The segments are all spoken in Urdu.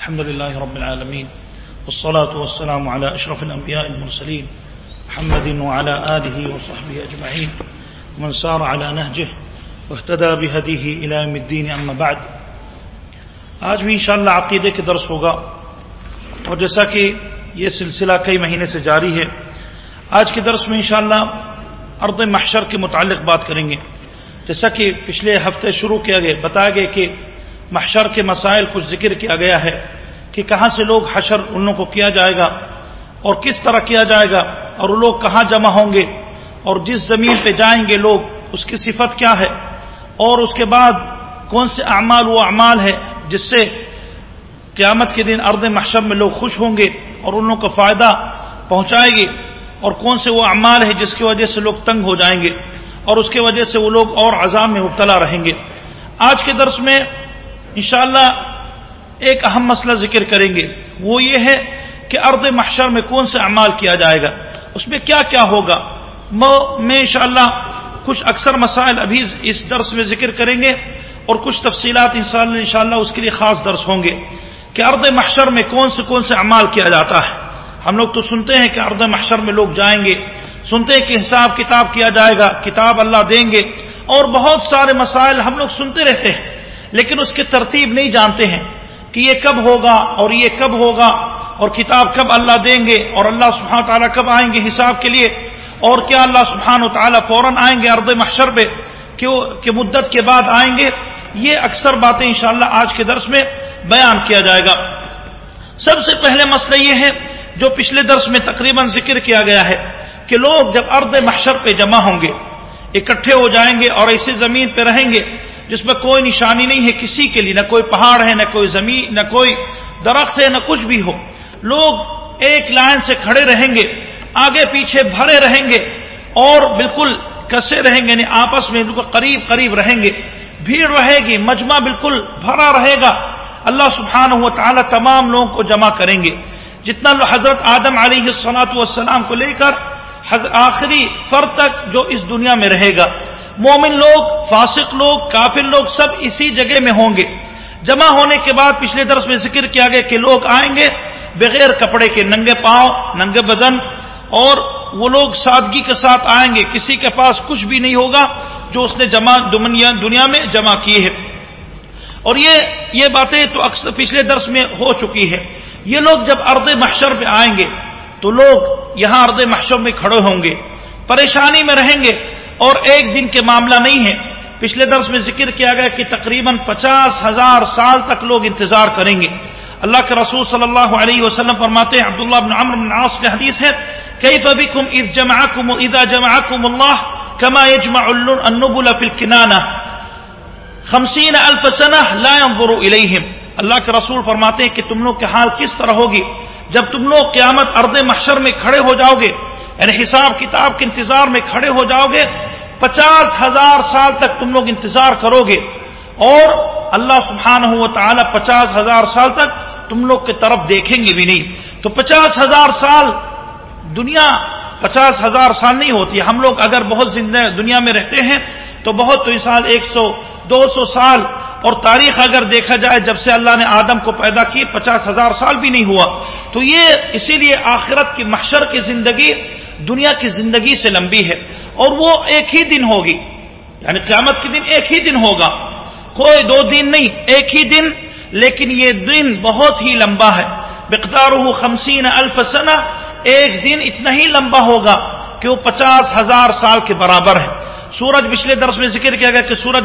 الحمد لله رب العالمين والصلاة والسلام على أشرف الأنبياء المرسلين محمد وعلى آله وصحبه أجمعين ومن سار على نهجه واهتدى بهديه إلى يوم الدين أما بعد آج بھی انشاءاللہ عقیدے کے درس ہوگا اور جیسا کہ یہ سلسلہ کئی مہینے سے جاری ہے آج کے درس میں انشاءاللہ ارد محشر کے متعلق بات کریں گے جیسا کہ پچھلے ہفتے شروع کیا گیا، بتایا گیا کہ محشر کے مسائل کچھ ذکر کیا گیا ہے کہ کہاں سے لوگ حشر ان لوگوں کو کیا جائے گا اور کس طرح کیا جائے گا اور وہ لوگ کہاں جمع ہوں گے اور جس زمین پہ جائیں گے لوگ اس کی صفت کیا ہے اور اس کے بعد کون سے اعمال وہ اعمال ہے جس سے قیامت کے دن ارد محشر میں لوگ خوش ہوں گے اور ان لوگوں کو فائدہ پہنچائے گے اور کون سے وہ اعمال ہے جس کی وجہ سے لوگ تنگ ہو جائیں گے اور اس کی وجہ سے وہ لوگ اور عذاب میں مبتلا رہیں گے۔ آج کے درس میں انشاءاللہ ایک اہم مسئلہ ذکر کریں گے۔ وہ یہ ہے کہ ارد محشر میں کون سے اعمال کیا جائے گا؟ اس میں کیا کیا ہوگا؟ میں انشاءاللہ کچھ اکثر مسائل ابھی اس درس میں ذکر کریں گے اور کچھ تفصیلات ان شاء اللہ اس کے لیے خاص درس ہوں گے کہ ارد محشر میں کون سے کون سے اعمال کیا جاتا ہے۔ ہم لوگ تو سنتے ہیں کہ ارد محشر میں لوگ جائیں گے، سنتے ہیں کہ حساب کتاب کیا جائے گا، کتاب اللہ دیں گے اور بہت سارے مسائل ہم لوگ سنتے رہتے ہیں۔ لیکن اس کی ترتیب نہیں جانتے ہیں کہ یہ کب ہوگا اور یہ کب ہوگا اور کتاب کب اللہ دیں گے اور اللہ سبحانہ تعالیٰ کب آئیں گے حساب کے لیے اور کیا اللہ سبحانہ تعالیٰ فوراً آئیں گے ارد محشر پہ کہ مدت کے بعد آئیں گے؟ یہ اکثر باتیں انشاءاللہ آج کے درس میں بیان کیا جائے گا۔ سب سے پہلے مسئلہ یہ ہے جو پچھلے درس میں تقریباً ذکر کیا گیا ہے کہ لوگ جب ارد محشر پہ جمع ہوں گے، اکٹھے ہو جائیں گے اور ایسی زمین پہ رہیں گے جس میں کوئی نشانی نہیں ہے کسی کے لیے، نہ کوئی پہاڑ ہے، نہ کوئی زمین، نہ کوئی درخت ہے، نہ کچھ بھی ہو۔ لوگ ایک لائن سے کھڑے رہیں گے، آگے پیچھے بھرے رہیں گے اور بالکل کسے رہیں گے یعنی آپس میں بالکل قریب قریب رہیں گے۔ بھیڑ رہے گی، مجمع بالکل بھرا رہے گا۔ اللہ سبحانہ و تعالی تمام لوگوں کو جمع کریں گے۔ جتنا حضرت آدم علیہ السلاۃ والسلام کو لے کر آخری فرد تک جو اس دنیا میں رہے گا مومن لوگ، فاسق لوگ، کافر لوگ سب اسی جگہ میں ہوں گے۔ جمع ہونے کے بعد پچھلے درس میں ذکر کیا گیا کہ لوگ آئیں گے بغیر کپڑے کے، ننگے پاؤں، ننگے بدن، اور وہ لوگ سادگی کے ساتھ آئیں گے۔ کسی کے پاس کچھ بھی نہیں ہوگا جو اس نے جمع دنیا میں جمع کی ہے۔ اور یہ یہ باتیں تو اکثر پچھلے درس میں ہو چکی ہے یہ لوگ جب ارد محشر پہ آئیں گے تو لوگ یہاں ارد محشر میں کھڑے ہوں گے۔ پریشانی میں رہیں گے۔ اور ایک دن کے معاملہ نہیں ہے۔ پچھلے درس میں ذکر کیا گیا کہ تقریباً پچاس ہزار سال تک لوگ انتظار کریں گے۔ اللہ کے رسول صلی اللہ علیہ وسلم فرماتے ہیں، عبداللہ بن عمر بن عاص کے حدیث ہے کئی تو کم عید جمع کم جمع کم اللہ کما یجمع النبل فی الکنانہ خمسین الف سنہ لا ينظر الیہم۔ اللہ کے رسول فرماتے ہیں کہ تم لوگ کے حال کس طرح ہوگی؟ جب تم لوگ قیامت ارد محشر میں کھڑے ہو جاؤ گے یعنی حساب کتاب کے انتظار میں کھڑے ہو جاؤ گے، پچاس ہزار سال تک تم لوگ انتظار کرو گے۔ اور اللہ سبحانہ ہو تعالی پچاس ہزار سال تک تم لوگ کی طرف دیکھیں گے بھی نہیں۔ تو پچاس ہزار سال دنیا پچاس ہزار سال نہیں ہوتی۔ ہم لوگ اگر بہت زندہ دنیا میں رہتے ہیں تو بہت تو سال ایک سو، دو سو سال۔ اور تاریخ اگر دیکھا جائے جب سے اللہ نے آدم کو پیدا کی، پچاس ہزار سال بھی نہیں ہوا۔ تو یہ اسی لیے آخرت کی محشر کی زندگی دنیا کی زندگی سے لمبی ہے اور وہ ایک ہی دن ہوگی یعنی قیامت کے دن ایک ہی دن ہوگا۔ کوئی دو دن نہیں، ایک ہی دن، لیکن یہ دن بہت ہی لمبا ہے۔ بقدار خمسین الف سنہ، ایک دن اتنا ہی لمبا ہوگا کہ وہ پچاس ہزار سال کے برابر ہے۔ سورج پچھلے درس میں ذکر کیا گیا کہ سورج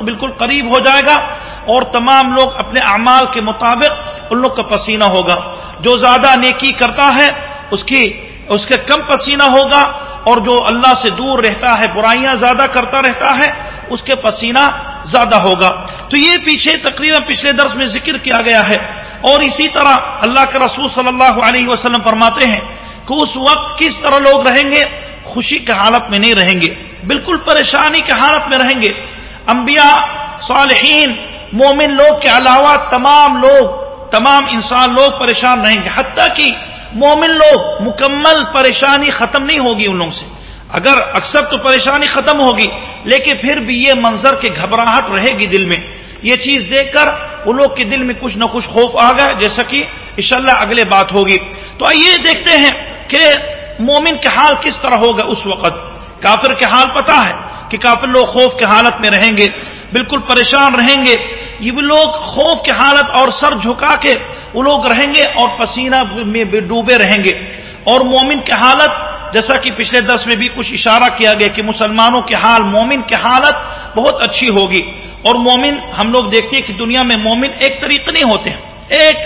بالکل قریب ہو جائے گا اور تمام لوگ اپنے اعمال کے مطابق ان لوگ کا پسینہ ہوگا۔ جو زیادہ نیکی کرتا ہے، اس کی اس کے کم پسینہ ہوگا اور جو اللہ سے دور رہتا ہے، برائیاں زیادہ کرتا رہتا ہے، اس کے پسینہ زیادہ ہوگا۔ تو یہ پیچھے تقریباً پچھلے درس میں ذکر کیا گیا ہے۔ اور اسی طرح اللہ کے رسول صلی اللہ علیہ وسلم فرماتے ہیں کہ اس وقت کس طرح لوگ رہیں گے؟ خوشی کے حالت میں نہیں رہیں گے۔ بالکل پریشانی کے حالت میں رہیں گے۔ انبیاء، صالحین، مومن لوگ کے علاوہ تمام لوگ، تمام انسان لوگ پریشان رہیں گے۔ حتیٰ کہ مومن لوگ مکمل پریشانی ختم نہیں ہوگی ان لوگوں سے۔ اگر اکثر تو پریشانی ختم ہوگی، لیکن پھر بھی یہ منظر کے گھبراہٹ رہے گی دل میں۔ یہ چیز دیکھ کر وہ لوگ کے دل میں کچھ نہ کچھ خوف آ گیا، جیسا کہ انشاءاللہ اگلے بات ہوگی۔ تو آئیے دیکھتے ہیں کہ مومن کے حال کس طرح ہوگا اس وقت۔ کافر کے حال پتا ہے کہ کافر لوگ خوف کے حالت میں رہیں گے، بالکل پریشان رہیں گے۔ یہ بھی لوگ خوف کی حالت اور سر جھکا کے وہ لوگ رہیں گے اور پسینہ میں ڈوبے رہیں گے۔ اور مومن کی حالت، جیسا کہ پچھلے دس میں بھی کچھ اشارہ کیا گیا کہ مسلمانوں کے حال، مومن کی حالت بہت اچھی ہوگی۔ اور مومن، ہم لوگ دیکھتے ہیں کہ دنیا میں مومن ایک طریقے نہیں ہوتے ہیں، ایک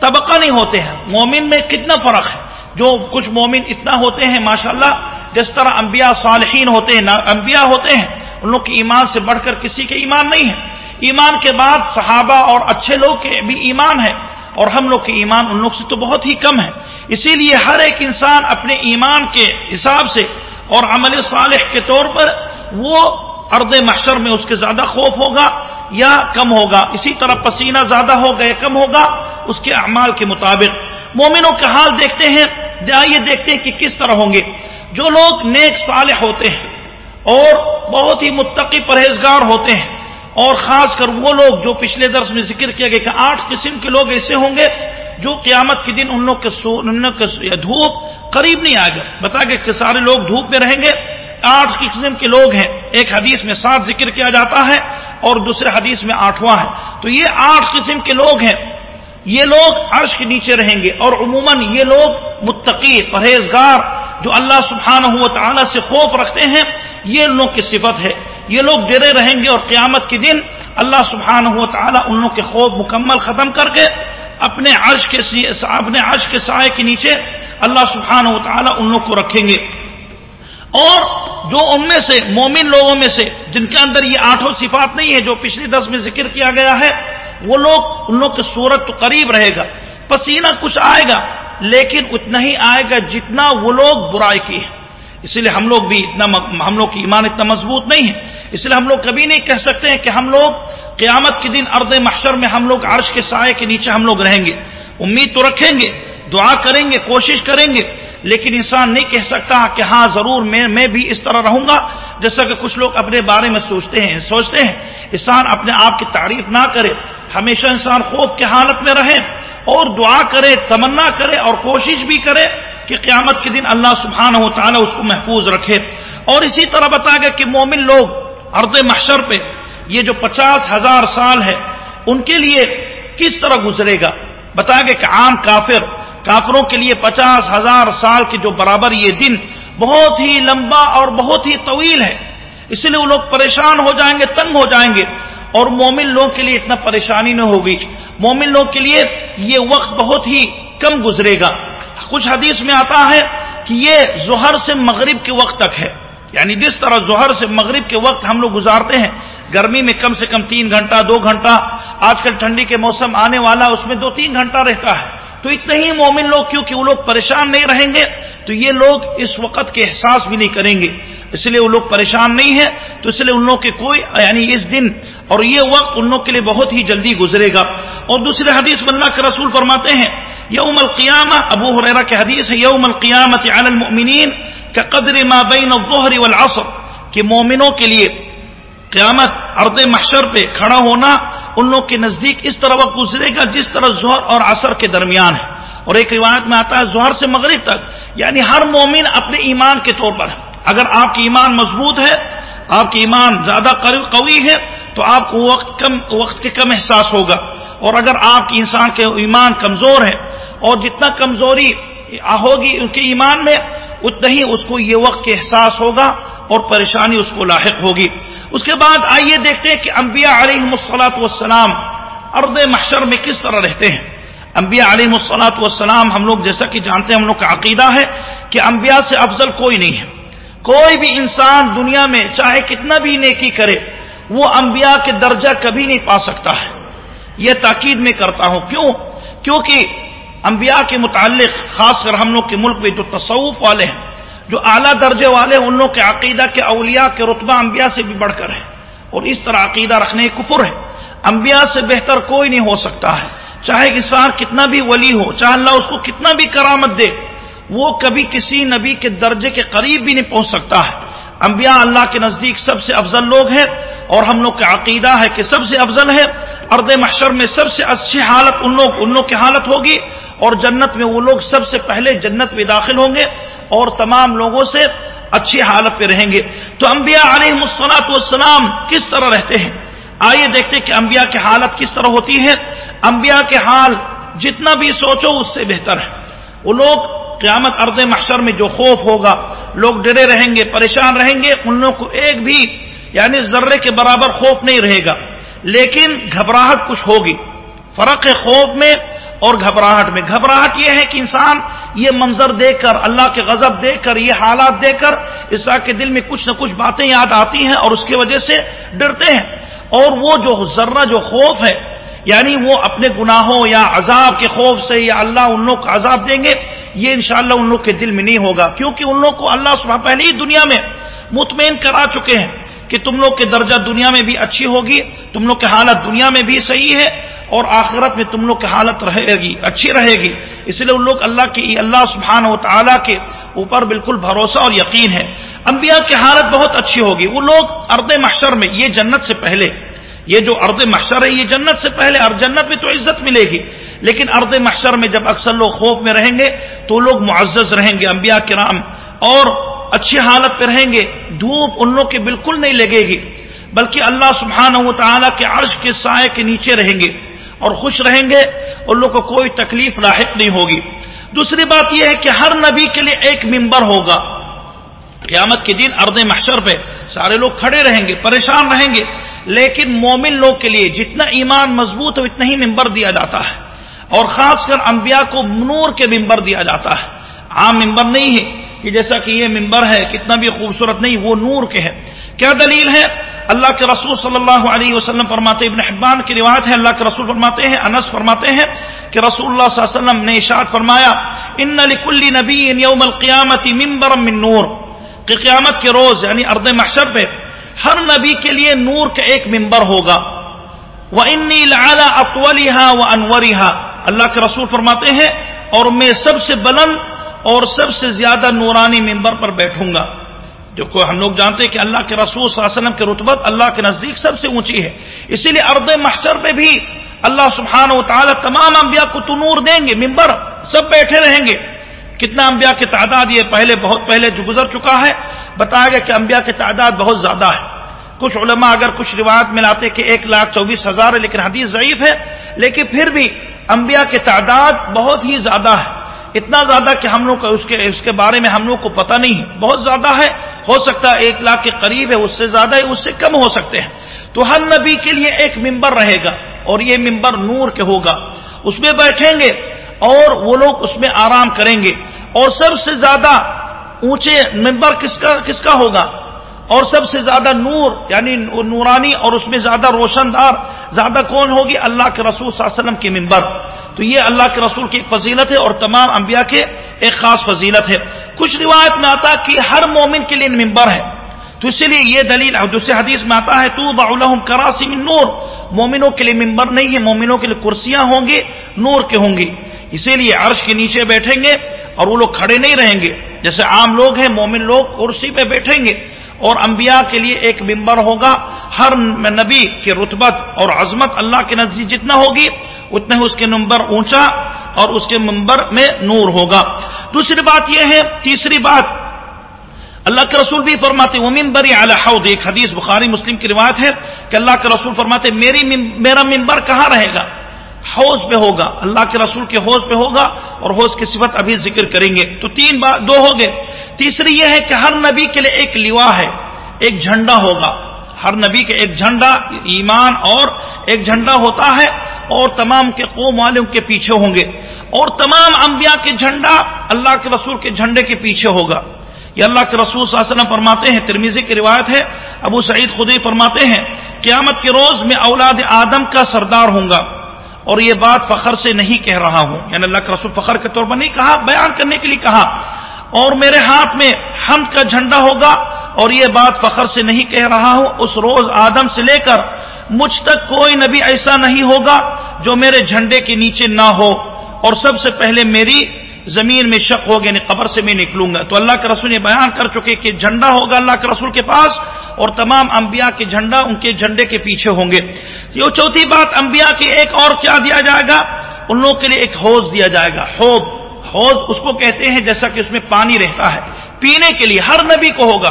طبقہ نہیں ہوتے ہیں۔ مومن میں کتنا فرق ہے؟ جو کچھ مومن اتنا ہوتے ہیں، ماشاءاللہ، جس طرح انبیاء صالحین ہوتے ہیں انبیاء ہوتے ہیں، ان لوگ کے ایمان سے بڑھ کر کسی کے ایمان نہیں ہے۔ ایمان کے بعد صحابہ اور اچھے لوگ کے بھی ایمان ہے اور ہم لوگ کے ایمان ان لوگ سے تو بہت ہی کم ہے۔ اسی لیے ہر ایک انسان اپنے ایمان کے حساب سے اور عمل صالح کے طور پر وہ ارد محشر میں اس کے زیادہ خوف ہوگا یا کم ہوگا۔ اسی طرح پسینہ زیادہ ہوگا یا کم ہوگا، اس کے اعمال کے مطابق۔ مومنوں کا حال دیکھتے ہیں، آئیے دیکھتے ہیں کہ کس طرح ہوں گے۔ جو لوگ نیک صالح ہوتے ہیں اور بہت ہی متقی پرہیزگار ہوتے ہیں اور خاص کر وہ لوگ جو پچھلے درس میں ذکر کیا گیا کہ آٹھ قسم کے لوگ ایسے ہوں گے جو قیامت کے دن ان لوگ کے دھوپ قریب نہیں آئے گا۔ بتا گیا کہ سارے لوگ دھوپ میں رہیں گے۔ آٹھ قسم کے لوگ ہیں۔ ایک حدیث میں سات ذکر کیا جاتا ہے اور دوسرے حدیث میں آٹھواں ہے۔ تو یہ آٹھ قسم کے لوگ ہیں۔ یہ لوگ عرش کے نیچے رہیں گے اور عموماً یہ لوگ متقی، پرہیزگار جو اللہ سبحانہ و تعالیٰ سے خوف رکھتے ہیں، یہ ان لوگ کی صفت ہے۔ یہ لوگ ڈرے رہیں گے اور قیامت کے دن اللہ سبحانہ و تعالیٰ ان لوگ کے خوف مکمل ختم کر کے اپنے عرش کے اپنے عرش کے سائے کے نیچے اللہ سبحانہ و تعالیٰ ان لوگ کو رکھیں گے۔ اور جو ان میں سے مومن لوگوں میں سے جن کے اندر یہ آٹھوں صفات نہیں ہے جو پچھلی دس میں ذکر کیا گیا ہے، وہ لوگ ان لوگ کی صورت تو قریب رہے گا، پسینہ کچھ آئے گا، لیکن اتنا ہی آئے گا جتنا وہ لوگ برائی کی ہے اسی لیے ہم لوگ بھی اتنا ہم لوگ کی ایمان اتنا مضبوط نہیں ہے۔ اس لیے ہم لوگ کبھی نہیں کہہ سکتے ہیں کہ ہم لوگ قیامت کے دن ارد محشر میں ہم لوگ عرش کے سائے کے نیچے ہم لوگ رہیں گے۔ امید تو رکھیں گے، دعا کریں گے، کوشش کریں گے، لیکن انسان نہیں کہہ سکتا کہ ہاں ضرور میں میں بھی اس طرح رہوں گا۔ جیسا کہ کچھ لوگ اپنے بارے میں سوچتے ہیں سوچتے ہیں، انسان اپنے آپ کی تعریف نہ کرے، ہمیشہ انسان خوف کی حالت میں رہے اور دعا کرے، تمنا کرے اور کوشش بھی کرے۔ کہ قیامت کے دن اللہ سبحانہ و تعالیٰ اس کو محفوظ رکھے۔ اور اسی طرح بتا گیا کہ مومن لوگ ارد محشر پہ یہ جو پچاس ہزار سال ہے، ان کے لیے کس طرح گزرے گا؟ بتا گیا کہ عام کافر، کافروں کے لیے پچاس ہزار سال کے جو برابر یہ دن بہت ہی لمبا اور بہت ہی طویل ہے۔ اس لیے وہ لوگ پریشان ہو جائیں گے، تنگ ہو جائیں گے۔ اور مومن لوگ کے لیے اتنا پریشانی نہ ہوگی۔ مومن لوگ کے لیے یہ وقت بہت ہی کم گزرے گا۔ کچھ حدیث میں آتا ہے کہ یہ ظہر سے مغرب کے وقت تک ہے۔ یعنی جس طرح ظہر سے مغرب کے وقت ہم لوگ گزارتے ہیں، گرمی میں کم سے کم تین گھنٹہ، دو گھنٹہ، آج کل ٹھنڈی کے موسم آنے والا، اس میں دو تین گھنٹہ رہتا ہے۔ تو اتنے ہی مومن لوگ کیونکہ وہ لوگ پریشان نہیں رہیں گے، تو یہ لوگ اس وقت کے احساس بھی نہیں کریں گے۔ اس لیے وہ لوگ پریشان نہیں ہیں، تو اس لیے ان لوگ کے کوئی یعنی اس دن اور یہ وقت ان لوگ کے لیے بہت ہی جلدی گزرے گا۔ اور دوسرے حدیث اللہ کے رسول فرماتے ہیں، یوم القیامہ، ابو حریرہ کے حدیث ہے، یوم القیامت علی المؤمنین کا قدر ما بین الظہر والعصر، کہ مومنوں کے لیے قیامت ارد محشر پہ کھڑا ہونا ان لوگ کے نزدیک اس طرح وقت گزرے گا جس طرح زہر اور عصر کے درمیان ہے۔ اور ایک روایت میں آتا ہے زہر سے مغرب تک یعنی ہر مومن اپنے ایمان کے طور پر اگر آپ کی ایمان مضبوط ہے، آپ کی ایمان زیادہ قوی ہے، تو آپ کو وقت کم وقت کے کم احساس ہوگا۔ اور اگر آپ کی انسان کے ایمان کمزور ہے، اور جتنا کمزوری ہوگی ان کے ایمان میں، اتنا ہی اس کو یہ وقت کے احساس ہوگا اور پریشانی اس کو لاحق ہوگی۔ اس کے بعد آئیے دیکھتے ہیں کہ انبیاء علیہ مسلاط والسلام ارد محشر میں کس طرح رہتے ہیں۔ انبیاء علیہ مسلاط والسلام ہم لوگ جیسا کہ جانتے ہیں ہم لوگ کا عقیدہ ہے کہ انبیاء سے افضل کوئی نہیں ہے۔ کوئی بھی انسان دنیا میں چاہے کتنا بھی نیکی کرے، وہ انبیاء کے درجہ کبھی نہیں پا سکتا ہے۔ یہ تاکید میں کرتا ہوں۔ کیوں؟ کیونکہ انبیاء کے متعلق خاص کر ہم لوگ کے ملک میں جو تصوف والے ہیں جو اعلیٰ درجے والے ان لوگ کے عقیدہ کے اولیاء کے رتبہ انبیاء سے بھی بڑھ کر ہے اور اس طرح عقیدہ رکھنے کفر ہے۔ انبیاء سے بہتر کوئی نہیں ہو سکتا ہے۔ چاہے انسان کتنا بھی ولی ہو، چاہے اللہ اس کو کتنا بھی کرامت دے، وہ کبھی کسی نبی کے درجے کے قریب بھی نہیں پہنچ سکتا ہے۔ انبیاء اللہ کے نزدیک سب سے افضل لوگ ہیں اور ہم لوگ کا عقیدہ ہے کہ سب سے افضل ہے۔ ارد محشر میں سب سے اچھی حالت ان لوگ ان لوگ کی حالت ہوگی۔ اور جنت میں وہ لوگ سب سے پہلے جنت میں داخل ہوں گے اور تمام لوگوں سے اچھی حالت پہ رہیں گے۔ تو انبیاء علیہ مسلاط والسلام کس طرح رہتے ہیں؟ آئیے دیکھتے کہ انبیاء کی حالت کس طرح ہوتی ہے۔ انبیاء کے حال جتنا بھی سوچو اس سے بہتر ہے۔ وہ لوگ قیامت ارد محشر میں جو خوف ہوگا، لوگ ڈرے رہیں گے، پریشان رہیں گے، ان لوگوں کو ایک بھی یعنی ذرے کے برابر خوف نہیں رہے گا۔ لیکن گھبراہٹ کچھ ہوگی۔ فرق ہے خوف میں اور گھبراہٹ میں۔ گھبراہٹ یہ ہے کہ انسان یہ منظر دیکھ کر، اللہ کے غضب دیکھ کر، یہ حالات دیکھ کر، اس کے دل میں کچھ نہ کچھ باتیں یاد آتی ہیں اور اس کی وجہ سے ڈرتے ہیں۔ اور وہ جو ذرہ، جو خوف ہے یعنی وہ اپنے گناہوں یا عذاب کے خوف سے یا اللہ ان لوگ کو عذاب دیں گے، یہ انشاءاللہ ان لوگ کے دل میں نہیں ہوگا۔ کیونکہ ان لوگ کو اللہ صبح پہلے ہی دنیا میں مطمئن کرا چکے ہیں کہ تم لوگ کے درجہ دنیا میں بھی اچھی ہوگی، تم لوگ کی حالت دنیا میں بھی صحیح ہے۔ اور آخرت میں تم لوگ کی حالت رہے گی، اچھی رہے گی۔ اس لیے ان لوگ اللہ کی، اللہ سبحانہ و تعالیٰ کے اوپر بالکل بھروسہ اور یقین ہے۔ انبیاء کی حالت بہت اچھی ہوگی۔ وہ لوگ ارد محشر میں، یہ جنت سے پہلے۔ یہ جو ارد محشر ہے، یہ جنت سے پہلے۔ اور جنت میں تو عزت ملے گی۔ لیکن ارد محشر میں جب اکثر لوگ خوف میں رہیں گے، تو لوگ معزز رہیں گے، انبیاء کرام۔ اور اچھی حالت پہ رہیں گے، دھوپ ان لوگ کے بالکل نہیں لگے گی، بلکہ اللہ سبحانہ و تعالیٰ کے عرش کے سائے کے نیچے رہیں گے۔ اور خوش رہیں گے، ان لوگ کو کوئی تکلیف لاحق نہیں ہوگی۔ دوسری بات یہ ہے کہ ہر نبی کے لیے ایک ممبر ہوگا۔ قیامت کے دن ارد محشر پہ سارے لوگ کھڑے رہیں گے، پریشان رہیں گے۔ لیکن مومن لوگ کے لیے جتنا ایمان مضبوط ہو اتنا ہی ممبر دیا جاتا ہے۔ اور خاص کر انبیاء کو نور کے ممبر دیا جاتا ہے۔ عام ممبر نہیں ہے کہ جیسا کہ یہ ممبر ہے، کتنا بھی خوبصورت نہیں، وہ نور کے ہے۔ کیا دلیل ہے؟ اللہ کے رسول صلی اللہ علیہ وسلم فرماتے ابن حبان کی روایت ہے، اللہ کے رسول فرماتے ہیں، انس فرماتے ہیں کہ رسول اللہ صلی اللہ علیہ وسلم نے اشاد فرمایا، ان لکل نبی یوم القیامت ممبر من نور، کہ قیامت کے روز یعنی ارد محشر پہ، ہر نبی کے لیے نور کا ایک ممبر ہوگا۔ وہ انی اقوالحا و انورحا اللہ کے رسول فرماتے ہیں، اور میں سب سے بلند اور سب سے زیادہ نورانی ممبر پر بیٹھوں گا۔ جو کو ہم لوگ جانتے ہیں کہ اللہ کے رسول صلی اللہ علیہ وسلم کے رتبت اللہ کے نزدیک سب سے اونچی ہے۔ اسی لیے ارد محشر پہ بھی اللہ سبحانہ و تعالی تمام انبیاء کو تو نور دیں گے ممبر سب بیٹھے رہیں گے۔ کتنا انبیاء کی تعداد یہ پہلے بہت پہلے جو گزر چکا ہے، بتایا گیا کہ انبیاء کی تعداد بہت زیادہ ہے۔ کچھ علماء اگر کچھ روایت میں لاتے کہ ایک لاکھ چوبیس ہزار ہے، لیکن حدیث ضعیف ہے، لیکن پھر بھی انبیاء کی تعداد بہت ہی زیادہ ہے۔ اتنا زیادہ کہ ہم لوگ اس کے اس کے بارے میں ہم لوگ کو پتہ نہیں ہے۔ بہت زیادہ ہے۔ ہو سکتا ہے ایک لاکھ کے قریب ہے، اس سے زیادہ ہے، اس سے کم ہو سکتے ہیں۔ تو ہر نبی کے لیے ایک ممبر رہے گا اور یہ ممبر نور کے ہوگا۔ اس میں بیٹھیں گے اور وہ لوگ اس میں آرام کریں گے۔ اور سب سے زیادہ اونچے ممبر کس کا کس کا ہوگا؟ اور سب سے زیادہ نور یعنی نورانی اور اس میں زیادہ روشن دار، زیادہ کون ہوگی؟ اللہ کے رسول صلی اللہ علیہ وسلم کی ممبر۔ تو یہ اللہ کے رسول کی ایک فضیلت ہے اور تمام انبیاء کے ایک خاص فضیلت ہے۔ کچھ روایت میں آتا کہ ہر مومن کے لیے ممبر ہے۔ تو اسی لیے یہ دلیل دوسرے حدیث میں آتا ہے تو باؤ کراسی من نور مومنوں کے لیے ممبر نہیں ہے، مومنوں کے لیے کرسیاں ہوں گی، نور کے ہوں گی۔ اسی لیے عرش کے نیچے بیٹھیں گے اور وہ لوگ کھڑے نہیں رہیں گے۔ جیسے عام لوگ ہیں، مومن لوگ کرسی پہ بیٹھیں گے اور انبیاء کے لیے ایک ممبر ہوگا۔ ہر نبی کے رتبت اور عظمت اللہ کے نزدیک جتنا ہوگی اتنا ہی اس کے نمبر اونچا اور اس کے ممبر میں نور ہوگا۔ دوسری بات یہ ہے، تیسری بات، اللہ کے رسول بھی فرماتے وہ ممبر حوض، ایک حدیث بخاری مسلم کی روایت ہے کہ اللہ کے رسول فرماتے، میری میرا ممبر کہاں رہے گا؟ حوض پہ ہوگا، اللہ کے رسول کے حوض پہ ہوگا اور حوض کی صفت ابھی ذکر کریں گے۔ تو تین بات، دو ہو گئے۔ تیسری یہ ہے کہ ہر نبی کے لیے ایک لیوا ہے، ایک جھنڈا ہوگا۔ ہر نبی کے ایک جھنڈا، ایمان اور ایک جھنڈا ہوتا ہے اور تمام کے قوم والوں کے پیچھے ہوں گے اور تمام انبیاء کے جھنڈا اللہ کے رسول کے جھنڈے کے پیچھے ہوگا۔ یہ اللہ کے رسول صلی اللہ علیہ وسلم فرماتے ہیں ترمیزی کی روایت ہے، ابو سعید خدی فرماتے ہیں، قیامت کے روز میں اولاد آدم کا سردار ہوں گا۔ اور یہ بات فخر سے نہیں کہہ رہا ہوں۔ یعنی اللہ کے رسول فخر کے طور پر نہیں کہا، بیان کرنے کے لیے کہا۔ اور میرے ہاتھ میں ہم کا جھنڈا ہوگا اور یہ بات فخر سے نہیں کہہ رہا ہوں۔ اس روز آدم سے لے کر مجھ تک کوئی نبی ایسا نہیں ہوگا جو میرے جھنڈے کے نیچے نہ ہو اور سب سے پہلے میری زمین میں شک ہوگا یعنی قبر سے میں نکلوں گا۔ تو اللہ کے رسول نے بیان کر چکے کہ جھنڈا ہوگا اللہ کے رسول کے پاس اور تمام انبیاء کے جھنڈا ان کے جھنڈے کے پیچھے ہوں گے۔ یہ چوتھی بات، انبیاء کی ایک اور کیا دیا جائے گا؟ ان لوگوں کے لیے ایک حوض دیا جائے گا۔ حوض حوض اس کو کہتے ہیں جیسا کہ اس میں پانی رہتا ہے۔ پینے کے لیے ہر نبی کو ہوگا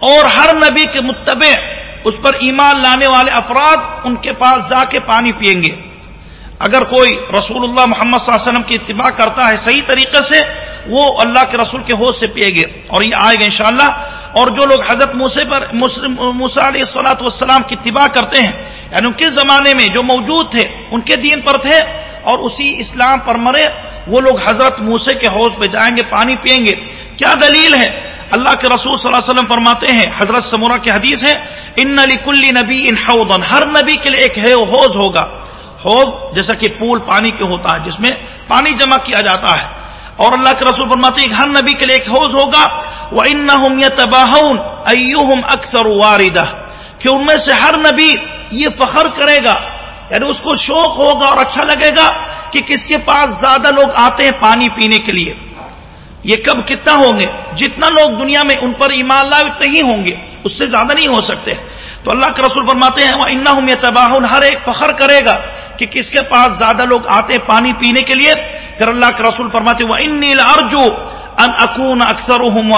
اور ہر نبی کے متبع اس پر ایمان لانے والے افراد ان کے پاس جا کے پانی پئیں گے۔ اگر کوئی رسول اللہ محمد صلی اللہ علیہ وسلم کی اتباع کرتا ہے صحیح طریقے سے، وہ اللہ کے رسول کے حوض سے پیے گے اور یہ آئے گا انشاءاللہ۔ اور جو لوگ حضرت موسے پر موسا علیہ السلاۃ والسلام کی اتباع کرتے ہیں یعنی ان کے زمانے میں جو موجود تھے، ان کے دین پر تھے اور اسی اسلام پر مرے، وہ لوگ حضرت موسے کے حوض پہ جائیں گے، پانی پئیں گے۔ کیا دلیل ہے؟ اللہ کے رسول صلی اللہ علیہ وسلم فرماتے ہیں، حضرت سمورہ کی حدیث ہے ان علی کلی نبی ان ہر نبی کے لیے ایک حوض ہوگا۔ حوض جیسا کہ پول پانی کے ہوتا ہے، جس میں پانی جمع کیا جاتا ہے۔ اور اللہ کے رسول فرماتے ہیں، ہر نبی کے لیے ایک حوض ہوگا۔ وہ ان تباہ اکثر واردہ کہ ان میں سے ہر نبی یہ فخر کرے گا یعنی اس کو شوق ہوگا اور اچھا لگے گا کہ کس کے پاس زیادہ لوگ آتے ہیں پانی پینے کے لیے۔ یہ کب کتنا ہوں گے؟ جتنا لوگ دنیا میں ان پر ایمان لا اتنے ہی ہوں گے، اس سے زیادہ نہیں ہو سکتے۔ تو اللہ کے رسول فرماتے ہیں وہ انا ہوں تباہ ہر ایک فخر کرے گا کہ کس کے پاس زیادہ لوگ آتے پانی پینے کے لیے۔ پھر اللہ کے رسول فرماتے وہ ان ارجو ان اکون اکثر ہوں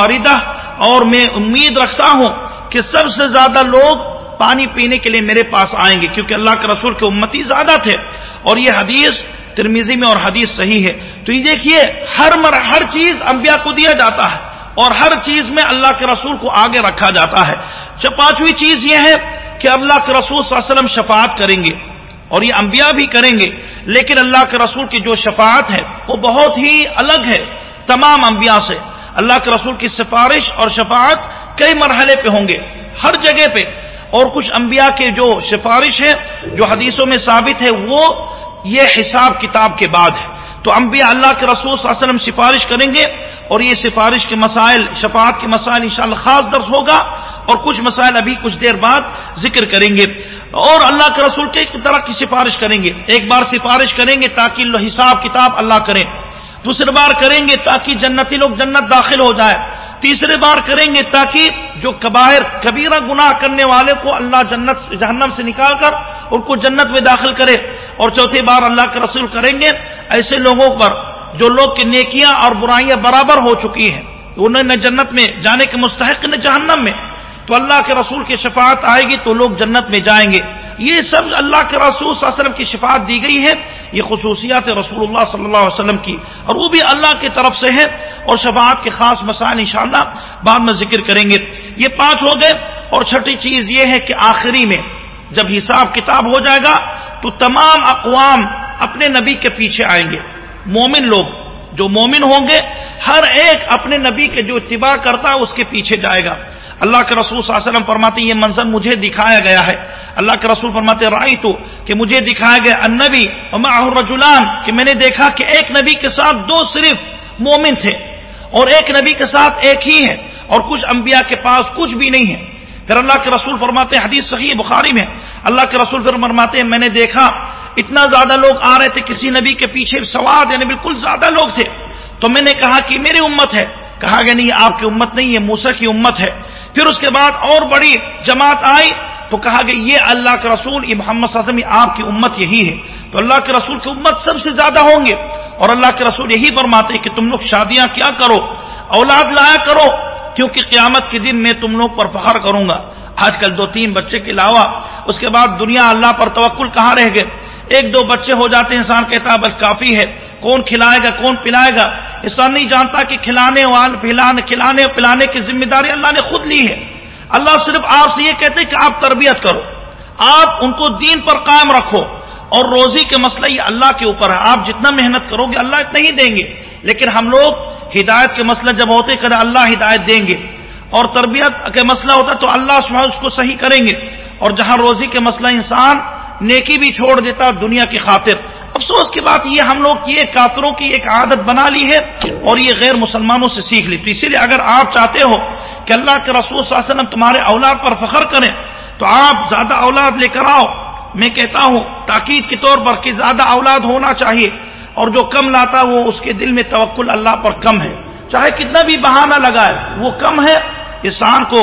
اور میں امید رکھتا ہوں کہ سب سے زیادہ لوگ پانی پینے کے لیے میرے پاس آئیں گے، کیونکہ اللہ کے رسول کے امتی زیادہ تھے۔ اور یہ حدیث ترمیزی میں اور حدیث صحیح ہے۔ تو یہ دیکھیے، ہر مر، ہر چیز انبیاء کو دیا جاتا ہے اور ہر چیز میں اللہ کے رسول کو آگے رکھا جاتا ہے۔ اچھا، پانچویں چیز یہ ہے کہ اللہ کے رسول صلی اللہ علیہ وسلم شفاعت کریں گے اور یہ انبیاء بھی کریں گے، لیکن اللہ کے رسول کی جو شفاعت ہے وہ بہت ہی الگ ہے تمام انبیاء سے۔ اللہ کے رسول کی سفارش اور شفاعت کئی مرحلے پہ ہوں گے، ہر جگہ پہ۔ اور کچھ انبیاء کے جو سفارش ہے جو حدیثوں میں ثابت ہے، وہ یہ حساب کتاب کے بعد ہے۔ تو انبیاء اللہ کے رسول صلی اللہ علیہ وسلم سفارش کریں گے اور یہ سفارش کے مسائل، شفاعت کے مسائل انشاءاللہ خاص درس ہوگا اور کچھ مسائل ابھی کچھ دیر بعد ذکر کریں گے۔ اور اللہ کے رسول کے طرح کی سفارش کریں گے۔ ایک بار سفارش کریں گے تاکہ حساب کتاب اللہ کریں۔ دوسری بار کریں گے تاکہ جنتی لوگ جنت داخل ہو جائے۔ تیسری بار کریں گے تاکہ جو کبائر، کبیرہ گناہ کرنے والے کو اللہ جنت جہنم سے نکال کر ان کو جنت میں داخل کرے۔ اور چوتھی بار اللہ کے رسول کریں گے، ایسے لوگوں پر جو لوگ کی نیکیاں اور برائیاں برابر ہو چکی ہیں انہیں نہ جنت میں جانے کے مستحق نہ جہنم میں۔ تو اللہ کے رسول کی شفاعت آئے گی تو لوگ جنت میں جائیں گے۔ یہ سب اللہ کے رسول صلی اللہ علیہ وسلم کی شفاعت دی گئی ہے۔ یہ خصوصیات رسول اللہ صلی اللہ علیہ وسلم کی۔ اور وہ بھی اللہ کی طرف سے ہے اور شفاعت کے خاص مسائل انشاءاللہ بعد میں ذکر کریں گے۔ یہ پانچ ہو گئے۔ اور چھٹی چیز یہ ہے کہ آخری میں جب حساب کتاب ہو جائے گا تو تمام اقوام اپنے نبی کے پیچھے آئیں گے۔ مومن لوگ جو مومن ہوں گے، ہر ایک اپنے نبی کے جو اتباع کرتا ہے، اس کے پیچھے جائے گا۔ اللہ کے رسول صلی اللہ علیہ وسلم فرماتے یہ منظر مجھے دکھایا گیا ہے۔ اللہ کے رسول فرماتے رائی تو کہ مجھے دکھایا گیا، النبی رجولان کہ میں نے دیکھا کہ ایک نبی کے ساتھ دو صرف مومن تھے اور ایک نبی کے ساتھ ایک ہی ہے اور کچھ انبیاء کے پاس کچھ بھی نہیں ہے پھر اللہ کے رسول فرماتے ہیں، حدیث صحیح بخاری میں اللہ کے رسول پھر فرماتے ہیں، میں نے دیکھا، اتنا زیادہ لوگ آ رہے تھے، کسی نبی کے پیچھے سواد یعنی بالکل زیادہ لوگ تھے۔ تو میں نے کہا کہ میری امت ہے۔ کہا گیا نہیں، آپ کی امت نہیں یہ موسا کی امت ہے۔ پھر اس کے بعد اور بڑی جماعت آئی تو کہا گیا یہ اللہ کے رسول، یہ محمد صلی اللہ علیہ وسلم آپ کی امت یہی ہے۔ تو اللہ کے رسول کی امت سب سے زیادہ ہوں گے۔ اور اللہ کے رسول یہی فرماتے ہیں کہ تم لوگ شادیاں کیا کرو؟ اولاد لایا کرو۔ کیونکہ قیامت کے دن میں تم لوگ پر فخر کروں گا۔ آج کل دو تین بچے کے علاوہ، اس کے بعد دنیا اللہ پر توکل کہاں رہ گئے؟ ایک دو بچے ہو جاتے ہیں، انسان کہتا ہے، بس کافی ہے۔ کون کھلائے گا، کون پلائے گا؟ انسان نہیں جانتا کہ کھلانے وال، پلانے، کھلانے پلانے کی ذمہ داری اللہ نے خود لی ہے۔ اللہ صرف آپ سے یہ کہتے کہ آپ تربیت کرو۔ آپ ان کو دین پر قائم رکھو۔ اور روزی کے مسئلہ یہ اللہ کے اوپر ہے۔ آپ جتنا محنت کرو گے، اللہ اتنا ہی دیں گے۔ لیکن ہم لوگ ہدایت کے مسئلہ جب ہوتے کہ اللہ ہدایت دیں گے؟ اور تربیت کا مسئلہ ہوتا تو اللہ اس کو صحیح کریں گے۔ اور جہاں روزی کے مسئلہ انسان نیکی بھی چھوڑ دیتا دنیا کی خاطر۔ افسوس کی بات یہ، ہم لوگ یہ کافروں کی ایک عادت بنا لی ہے اور یہ غیر مسلمانوں سے سیکھ لی۔ تو اسی لیے اگر آپ چاہتے ہو کہ اللہ کے رسول صلی اللہ علیہ وسلم تمہارے اولاد پر فخر کریں، تو آپ زیادہ اولاد لے کر آؤ۔ میں کہتا ہوں تاکید کے طور پر کہ زیادہ اولاد ہونا چاہیے۔ اور جو کم لاتا وہ اس کے دل میں توکل اللہ پر کم ہے۔ چاہے کتنا بھی بہانہ لگائے، وہ کم ہے۔ انسان کو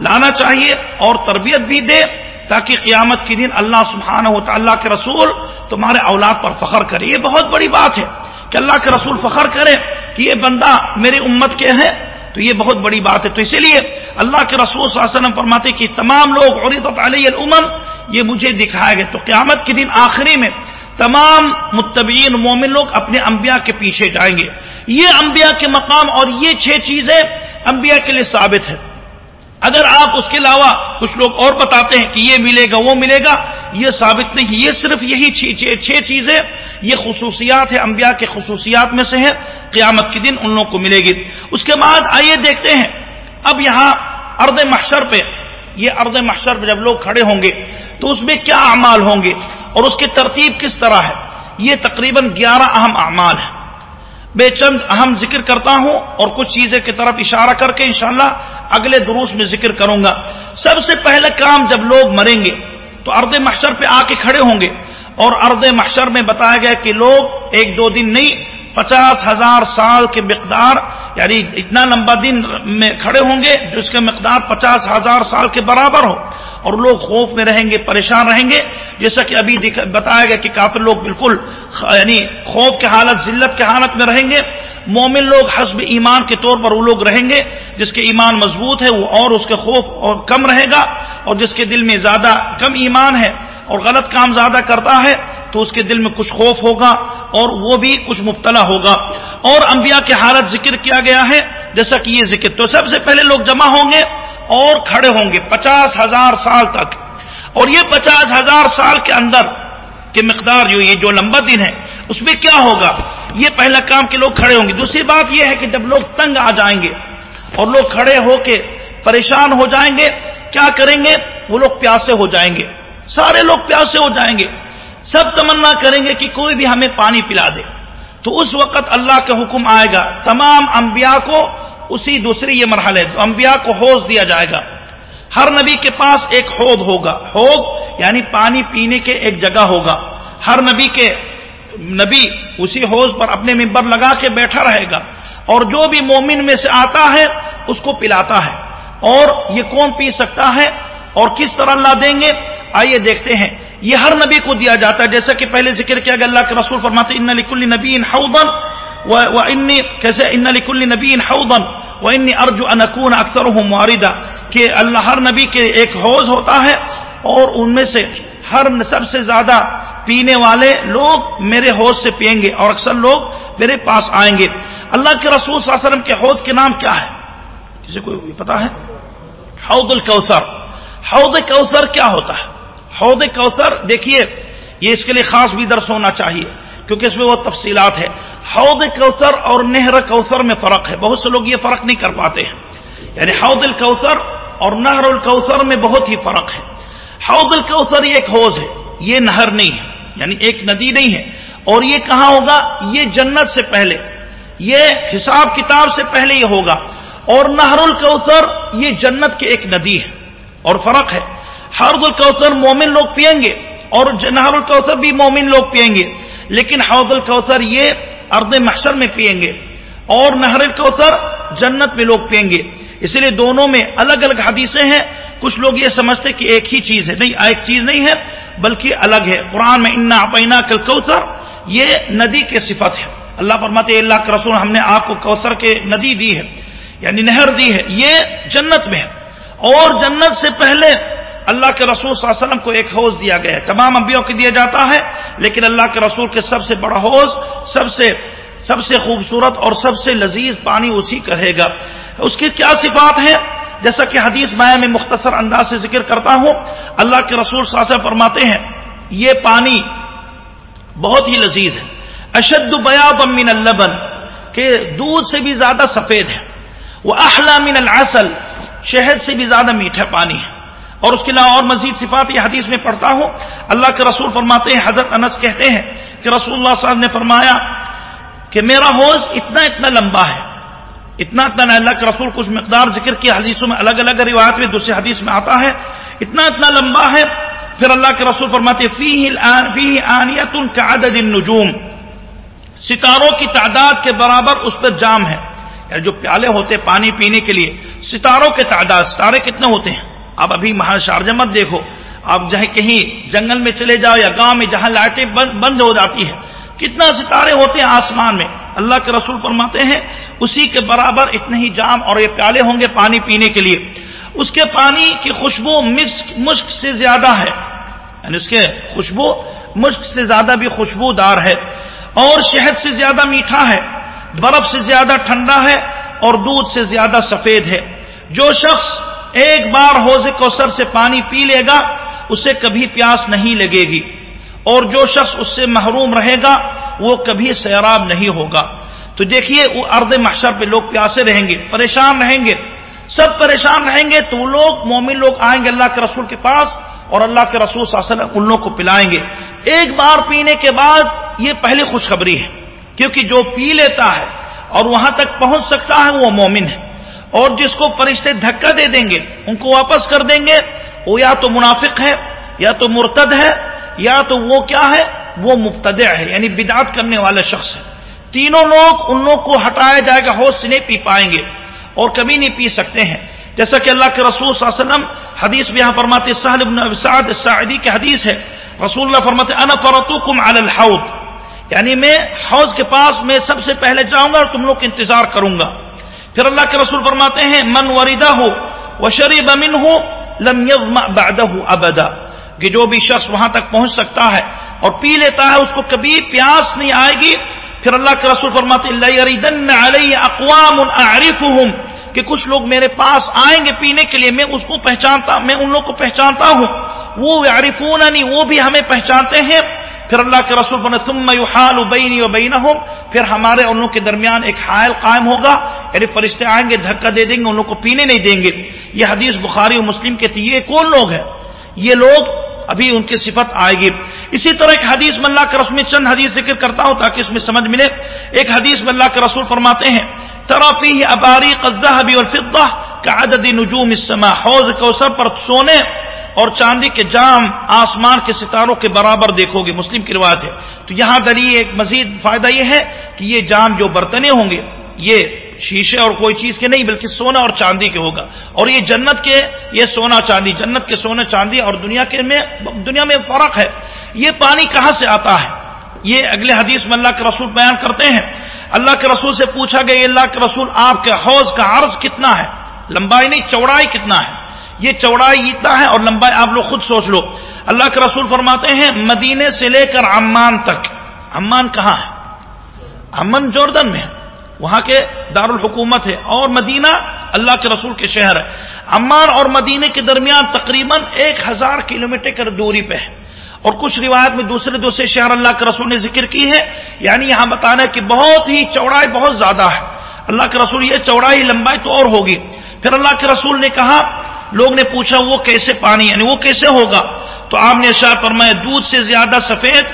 لانا چاہیے اور تربیت بھی دے تاکہ قیامت کے دن اللہ سبحانہ و تعالیٰ کے رسول تمہارے اولاد پر فخر کرے۔ یہ بہت بڑی بات ہے کہ اللہ کے رسول فخر کرے کہ یہ بندہ میری امت کے ہیں تو یہ بہت بڑی بات ہے۔ تو اسی لیے اللہ کے رسول صلی اللہ علیہ وسلم فرماتے کہ تمام لوگ عریت علیہ الامم یہ مجھے دکھائے گئے۔ تو قیامت کے دن آخری میں تمام متبین مومن لوگ اپنے انبیاء کے پیچھے جائیں گے۔ یہ انبیاء کے مقام اور یہ چھ چیزیں انبیاء کے لیے ثابت ہے اگر آپ اس کے علاوہ کچھ لوگ اور بتاتے ہیں کہ یہ ملے گا، وہ ملے گا، یہ ثابت نہیں، یہ صرف یہی چھ چیزیں، یہ خصوصیات ہے انبیاء کے خصوصیات میں سے ہے قیامت کے دن ان لوگوں کو ملے گی۔ اس کے بعد آئیے دیکھتے ہیں، اب یہاں ارد محشر پہ، یہ ارد محشر پہ جب لوگ کھڑے ہوں گے تو اس میں کیا اعمال ہوں گے؟ اور اس کی ترتیب کس طرح ہے؟ یہ تقریباً گیارہ اہم اعمال ہیں۔ بے چند اہم ذکر کرتا ہوں اور کچھ چیزیں کی طرف اشارہ کر کے انشاءاللہ اگلے دروس میں ذکر کروں گا۔ سب سے پہلے کام جب لوگ مریں گے تو ارد محشر پہ آ کے کھڑے ہوں گے اور ارد محشر میں بتایا گیا کہ لوگ ایک دو دن نہیں پچاس ہزار سال کے مقدار یعنی اتنا لمبا دن میں کھڑے ہوں گے جس کا مقدار پچاس ہزار سال کے برابر ہو۔ اور لوگ خوف میں رہیں گے، پریشان رہیں گے، جیسا کہ ابھی بتایا گیا کہ کافر لوگ بالکل یعنی خوف کے حالت، ذلت کے حالت میں رہیں گے۔ مومن لوگ حسب ایمان کے طور پر وہ لوگ رہیں گے جس کے ایمان مضبوط ہے، وہ اور اس کے خوف اور کم رہے گا اور جس کے دل میں زیادہ کم ایمان ہے۔ اور غلط کام زیادہ کرتا ہے تو اس کے دل میں کچھ خوف ہوگا اور وہ بھی کچھ مبتلا ہوگا۔ اور انبیاء کی حالت ذکر کیا گیا ہے، جیسا کہ یہ ذکر تو سب سے پہلے لوگ جمع ہوں گے اور کھڑے ہوں گے پچاس ہزار سال تک۔ اور یہ پچاس ہزار سال کے اندر کے مقدار جو یہ جو لمبا دن ہے، اس میں کیا ہوگا؟ یہ پہلا کام کے لوگ کھڑے ہوں گے۔ دوسری بات یہ ہے کہ جب لوگ تنگ آ جائیں گے اور لوگ کھڑے ہو کے پریشان ہو جائیں گے، کیا کریں گے؟ وہ لوگ پیاسے ہو جائیں گے۔ سارے لوگ پیاسے ہو جائیں گے۔ سب تمنا کریں گے کہ کوئی بھی ہمیں پانی پلا دے۔ تو اس وقت اللہ کا حکم آئے گا۔ تمام انبیاء کو اسی دوسری یہ مرحلے، انبیاء کو حوض دیا جائے گا۔ ہر نبی کے پاس ایک حوض ہوگا۔ حوض یعنی پانی پینے کے ایک جگہ ہوگا۔ ہر نبی کے نبی اسی حوض پر اپنے ممبر لگا کے بیٹھا رہے گا۔ اور جو بھی مومن میں سے آتا ہے، اس کو پلاتا ہے۔ اور یہ کون پی سکتا ہے؟ اور کس طرح اللہ دیں گے؟ آئیے دیکھتے ہیں۔ یہ ہر نبی کو دیا جاتا ہے۔ جیسا کہ پہلے ذکر کیا گیا، اللہ کے رسول فرماتے ان لکل نبی حوضن و انی کیسے؟ ان لکل نبی حوضن و انی ارجو انکون اکثر ہوں معاردہ کہ اللہ ہر نبی کے ایک حوض ہوتا ہے اور ان میں سے ہر سب سے زیادہ پینے والے لوگ میرے حوض سے پئیں گے اور اکثر لوگ میرے پاس آئیں گے۔ اللہ کے رسول صلی اللہ علیہ وسلم کے حوض کے نام کیا ہے؟ کسی کو پتا ہے؟ حوض الکوثر۔ حوض کوثر کیا ہوتا ہے؟ حوض کوثر، دیکھیے، یہ اس کے لیے خاص بھی درس ہونا چاہیے، کیونکہ اس میں وہ تفصیلات ہے حوض کوثر اور نہر کوثر میں فرق ہے، بہت سے لوگ یہ فرق نہیں کر پاتے ہیں۔ یعنی حوض الکوثر اور نہر الکوثر میں بہت ہی فرق ہے۔ حوض الکوثر یہ ایک حوض ہے، یہ نہر نہیں ہے یعنی ایک ندی نہیں ہے۔ اور یہ کہاں ہوگا؟ یہ جنت سے پہلے، یہ حساب کتاب سے پہلے یہ ہوگا۔ اور نہر الکوثر یہ جنت کے ایک ندی ہے، اور فرق ہے۔ حوض الکوثر مومن لوگ پئیں گے اور نہر الکوثر بھی مومن لوگ پئیں گے لیکن حوض الکوثر یہ ارد محشر میں پئیں گے اور نہر الکوثر جنت میں لوگ پئیں گے اس لیے دونوں میں الگ الگ حدیثیں ہیں کچھ لوگ یہ سمجھتے کہ ایک ہی چیز ہے نہیں ایک چیز نہیں ہے بلکہ الگ ہے۔ قرآن میں انا اپنا کل کوثر یہ ندی کے صفت ہے۔ اللہ فرماتے اللہ کے رسول، ہم نے آپ کو کوثر کے ندی دی ہے یعنی نہر دی ہے، یہ جنت میں ہے۔ اور جنت سے پہلے اللہ کے رسول صلی اللہ علیہ وسلم کو ایک حوض دیا گیا ہے۔ تمام انبیاء کو دیا جاتا ہے، لیکن اللہ کے رسول کے سب سے بڑا حوض، سب سے سب سے خوبصورت اور سب سے لذیذ پانی اسی کا رہے گا۔ اس کی کیا صفات ہے جیسا کہ حدیث مایا میں مختصر انداز سے ذکر کرتا ہوں، اللہ کے رسول صلی اللہ علیہ وسلم فرماتے ہیں، یہ پانی بہت ہی لذیذ ہے۔ اشد بیاب من اللبن، کہ دودھ سے بھی زیادہ سفید ہے۔ وہ احلا من العسل، شہد سے بھی زیادہ میٹھا پانی ہے۔ اور اس کے علاوہ اور مزید صفات یہ حدیث میں پڑھتا ہوں۔ اللہ کے رسول فرماتے ہیں، حضرت انس کہتے ہیں کہ رسول اللہ صاحب نے فرمایا کہ میرا حوض اتنا اتنا لمبا ہے۔ اتنا اتنا اللہ کے رسول کچھ مقدار ذکر کیا، حدیثوں میں الگ الگ روایت میں، دوسرے حدیث میں آتا ہے۔ اتنا اتنا لمبا ہے، پھر اللہ کے رسول فرماتے فی آنیت کا عدد النجوم۔ ستاروں کی تعداد کے برابر اس پر جام ہے۔ یعنی جو پیالے ہوتے پانی پینے کے لیے، ستاروں کے تعداد، ستارے کتنے ہوتے ہیں؟ اب ابھی شارجہ مت دیکھو۔ آپ جہاں کہیں جنگل میں چلے جاؤ یا گاؤں میں جہاں لائٹیں بند ہو جاتی ہے کتنا ستارے ہوتے ہیں آسمان میں۔ اللہ کے رسول فرماتے ہیں، اسی کے برابر اتنے ہی جام اور یہ پیالے ہوں گے پانی پینے کے لیے۔ اس کے پانی کی خوشبو مشک سے زیادہ ہے۔ یعنی اس کے خوشبو مشک سے زیادہ بھی خوشبودار ہے۔ اور شہد سے زیادہ میٹھا ہے، برف سے زیادہ ٹھنڈا ہے اور دودھ سے زیادہ سفید ہے۔ جو شخص ایک بار حوض کو سے پانی پی لے گا، اسے کبھی پیاس نہیں لگے گی۔ اور جو شخص اس سے محروم رہے گا، وہ کبھی سیراب نہیں ہوگا۔ تو دیکھیے، وہ ارد محشر پہ لوگ پیاسے رہیں گے، پریشان رہیں گے۔ سب پریشان رہیں گے، تو وہ لوگ، مومن لوگ آئیں گے اللہ کے رسول کے پاس اور اللہ کے رسول صلی اللہ علیہ وسلم ان لوگ کو پلائیں گے۔ ایک بار پینے کے بعد یہ پہلی خوشخبری ہے، کیونکہ جو پی لیتا ہے اور وہاں تک پہنچ سکتا ہے، وہ مومن ہے۔ اور جس کو فرشتے دھکا دے دیں گے، ان کو واپس کر دیں گے، وہ یا تو منافق ہے، یا تو مرتد ہے، یا تو وہ کیا ہے، وہ مبتدع ہے یعنی بدعت کرنے والا شخص ہے۔ تینوں لوگ ان لوگ کو ہٹایا جائے گا حوض سے نہیں پی پائیں گے اور کبھی نہیں پی سکتے ہیں۔ جیسا کہ اللہ کے رسول صلی اللہ علیہ وسلم حدیث بھی یہاں فرماتے سعد الساعدی کی حدیث ہے۔ رسول اللہ فرماتے انا فرتوکم علی الحوض یعنی میں حوض کے پاس میں سب سے پہلے جاؤں گا اور تم لوگ انتظار کروں گا۔ پھر اللہ کے رسول فرماتے ہیں، من وریدہ ہو وہ شریب امن ہو بعدہ ابدا. کہ جو بھی شخص وہاں تک پہنچ سکتا ہے اور پی لیتا ہے، اس کو کبھی پیاس نہیں آئے گی۔ پھر اللہ کے رسول فرماتے اللہ اقوام اعرفهم. کہ کچھ لوگ میرے پاس آئیں گے پینے کے لیے، میں اس کو پہچانتا، میں ان لوگ کو پہچانتا ہوں۔ وہ یعرفوننی، وہ بھی ہمیں پہچانتے ہیں۔ پھر اللہ کے رسول نے ثم يحال بینی و بینہم پھر ہمارے ان لوگوں کے درمیان ایک حائل قائم ہوگا۔ یعنی فرشتے آئیں گے، دھکا دے دیں گے ان لوگوں کو پینے نہیں دیں گے۔ یہ حدیث بخاری و مسلم کے تھے یہ کون لوگ ہیں؟ یہ لوگ ابھی ان کی صفت آئے گی۔ اسی طرح ایک حدیث میں اللہ کے رسول میں چند حدیث ذکر کرتا ہوں تاکہ اس میں سمجھ ملے۔ ایک حدیث میں اللہ کے رسول فرماتے ہیں ترافی اباری الذهب والفضه كعدد نجوم السماء۔ حوض کوثر پر سونے اور چاندی کے جام آسمان کے ستاروں کے برابر دیکھو گے، مسلم کی روایت ہے۔ تو یہاں دلیل ایک مزید فائدہ یہ ہے کہ یہ جام جو برتنے ہوں گے، یہ شیشے اور کوئی چیز کے نہیں، بلکہ سونا اور چاندی کے ہوگا۔ اور یہ جنت کے، یہ سونا چاندی، جنت کے سونا چاندی اور دنیا کے میں، دنیا میں فرق ہے۔ یہ پانی کہاں سے آتا ہے؟ یہ اگلے حدیث میں اللہ کے رسول بیان کرتے ہیں۔ اللہ کے رسول سے پوچھا گیا اللہ کے رسول آپ کے حوض کا عرض کتنا ہے؟ لمبائی نہیں، چوڑائی کتنا ہے؟ یہ چوڑائی اتنا ہے اور لمبائی آپ لوگ خود سوچ لو۔ اللہ کے رسول فرماتے ہیں، مدینے سے لے کر عمان تک۔ عمان کہاں ہے؟ امن جوردن میں۔ وہاں کے دارالحکومت ہے۔ اور مدینہ اللہ کے رسول کے شہر ہے۔ عمان اور مدینے کے درمیان تقریباً ایک ہزار کلو میٹر دوری پہ ہے۔ اور کچھ روایت میں دوسرے دوسرے شہر اللہ کے رسول نے ذکر کی ہے۔ یعنی یہاں بتانا کہ بہت ہی چوڑائی بہت زیادہ ہے۔ اللہ کے رسول، یہ چوڑائی لمبائی تو اور ہوگی۔ پھر اللہ کے رسول نے کہا لوگ نے پوچھا وہ کیسے پانی یعنی وہ کیسے ہوگا؟ تو آپ نے اشار فرمایا، دودھ سے زیادہ سفید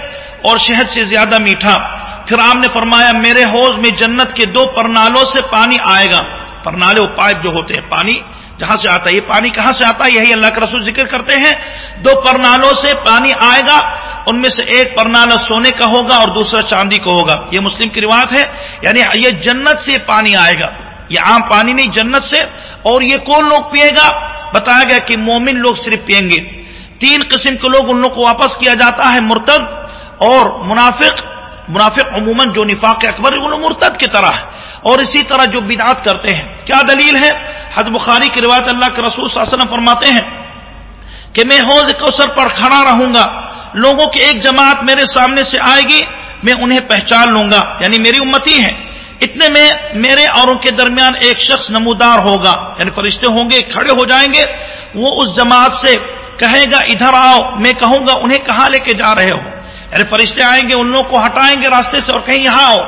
اور شہد سے زیادہ میٹھا۔ پھر آپ نے فرمایا، میرے حوض میں جنت کے دو پرنالوں سے پانی آئے گا۔ پرنالے وہ پائپ جو ہوتے ہیں، پانی جہاں سے آتا ہے، یہ پانی کہاں سے آتا ہے؟ یہی اللہ کے رسول ذکر کرتے ہیں۔ دو پرنالوں سے پانی آئے گا، ان میں سے ایک پرنالا سونے کا ہوگا اور دوسرا چاندی کا ہوگا۔ یہ مسلم کی روایت ہے یعنی یہ جنت سے پانی آئے گا۔ یہ عام پانی نہیں جنت سے، اور یہ کون لوگ پیے گا؟ بتایا گیا کہ مومن لوگ صرف پیئیں گے۔ تین قسم کے لوگ ان لوگ کو واپس کیا جاتا ہے، مرتد اور منافق۔ منافق عموماً جو نفاق اکبر وہ مرتد کی طرح ہے۔ اور اسی طرح جو بدعات کرتے ہیں۔ کیا دلیل ہے؟ حد بخاری کی روایت اللہ کے رسول صلی اللہ علیہ وسلم فرماتے ہیں کہ میں حوض کوثر پر کھڑا رہوں گا، لوگوں کی ایک جماعت میرے سامنے سے آئے گی، میں انہیں پہچان لوں گا۔ یعنی میری امتی ہے اتنے میں میرے اور ان کے درمیان ایک شخص نمودار ہوگا یعنی فرشتے ہوں گے، کھڑے ہو جائیں گے، وہ اس جماعت سے کہے گا، ادھر آؤ، میں کہوں گا، انہیں کہاں لے کے جا رہے ہو؟ یعنی فرشتے آئیں گے، ان لوگ کو ہٹائیں گے راستے سے اور کہیں یہاں آؤ،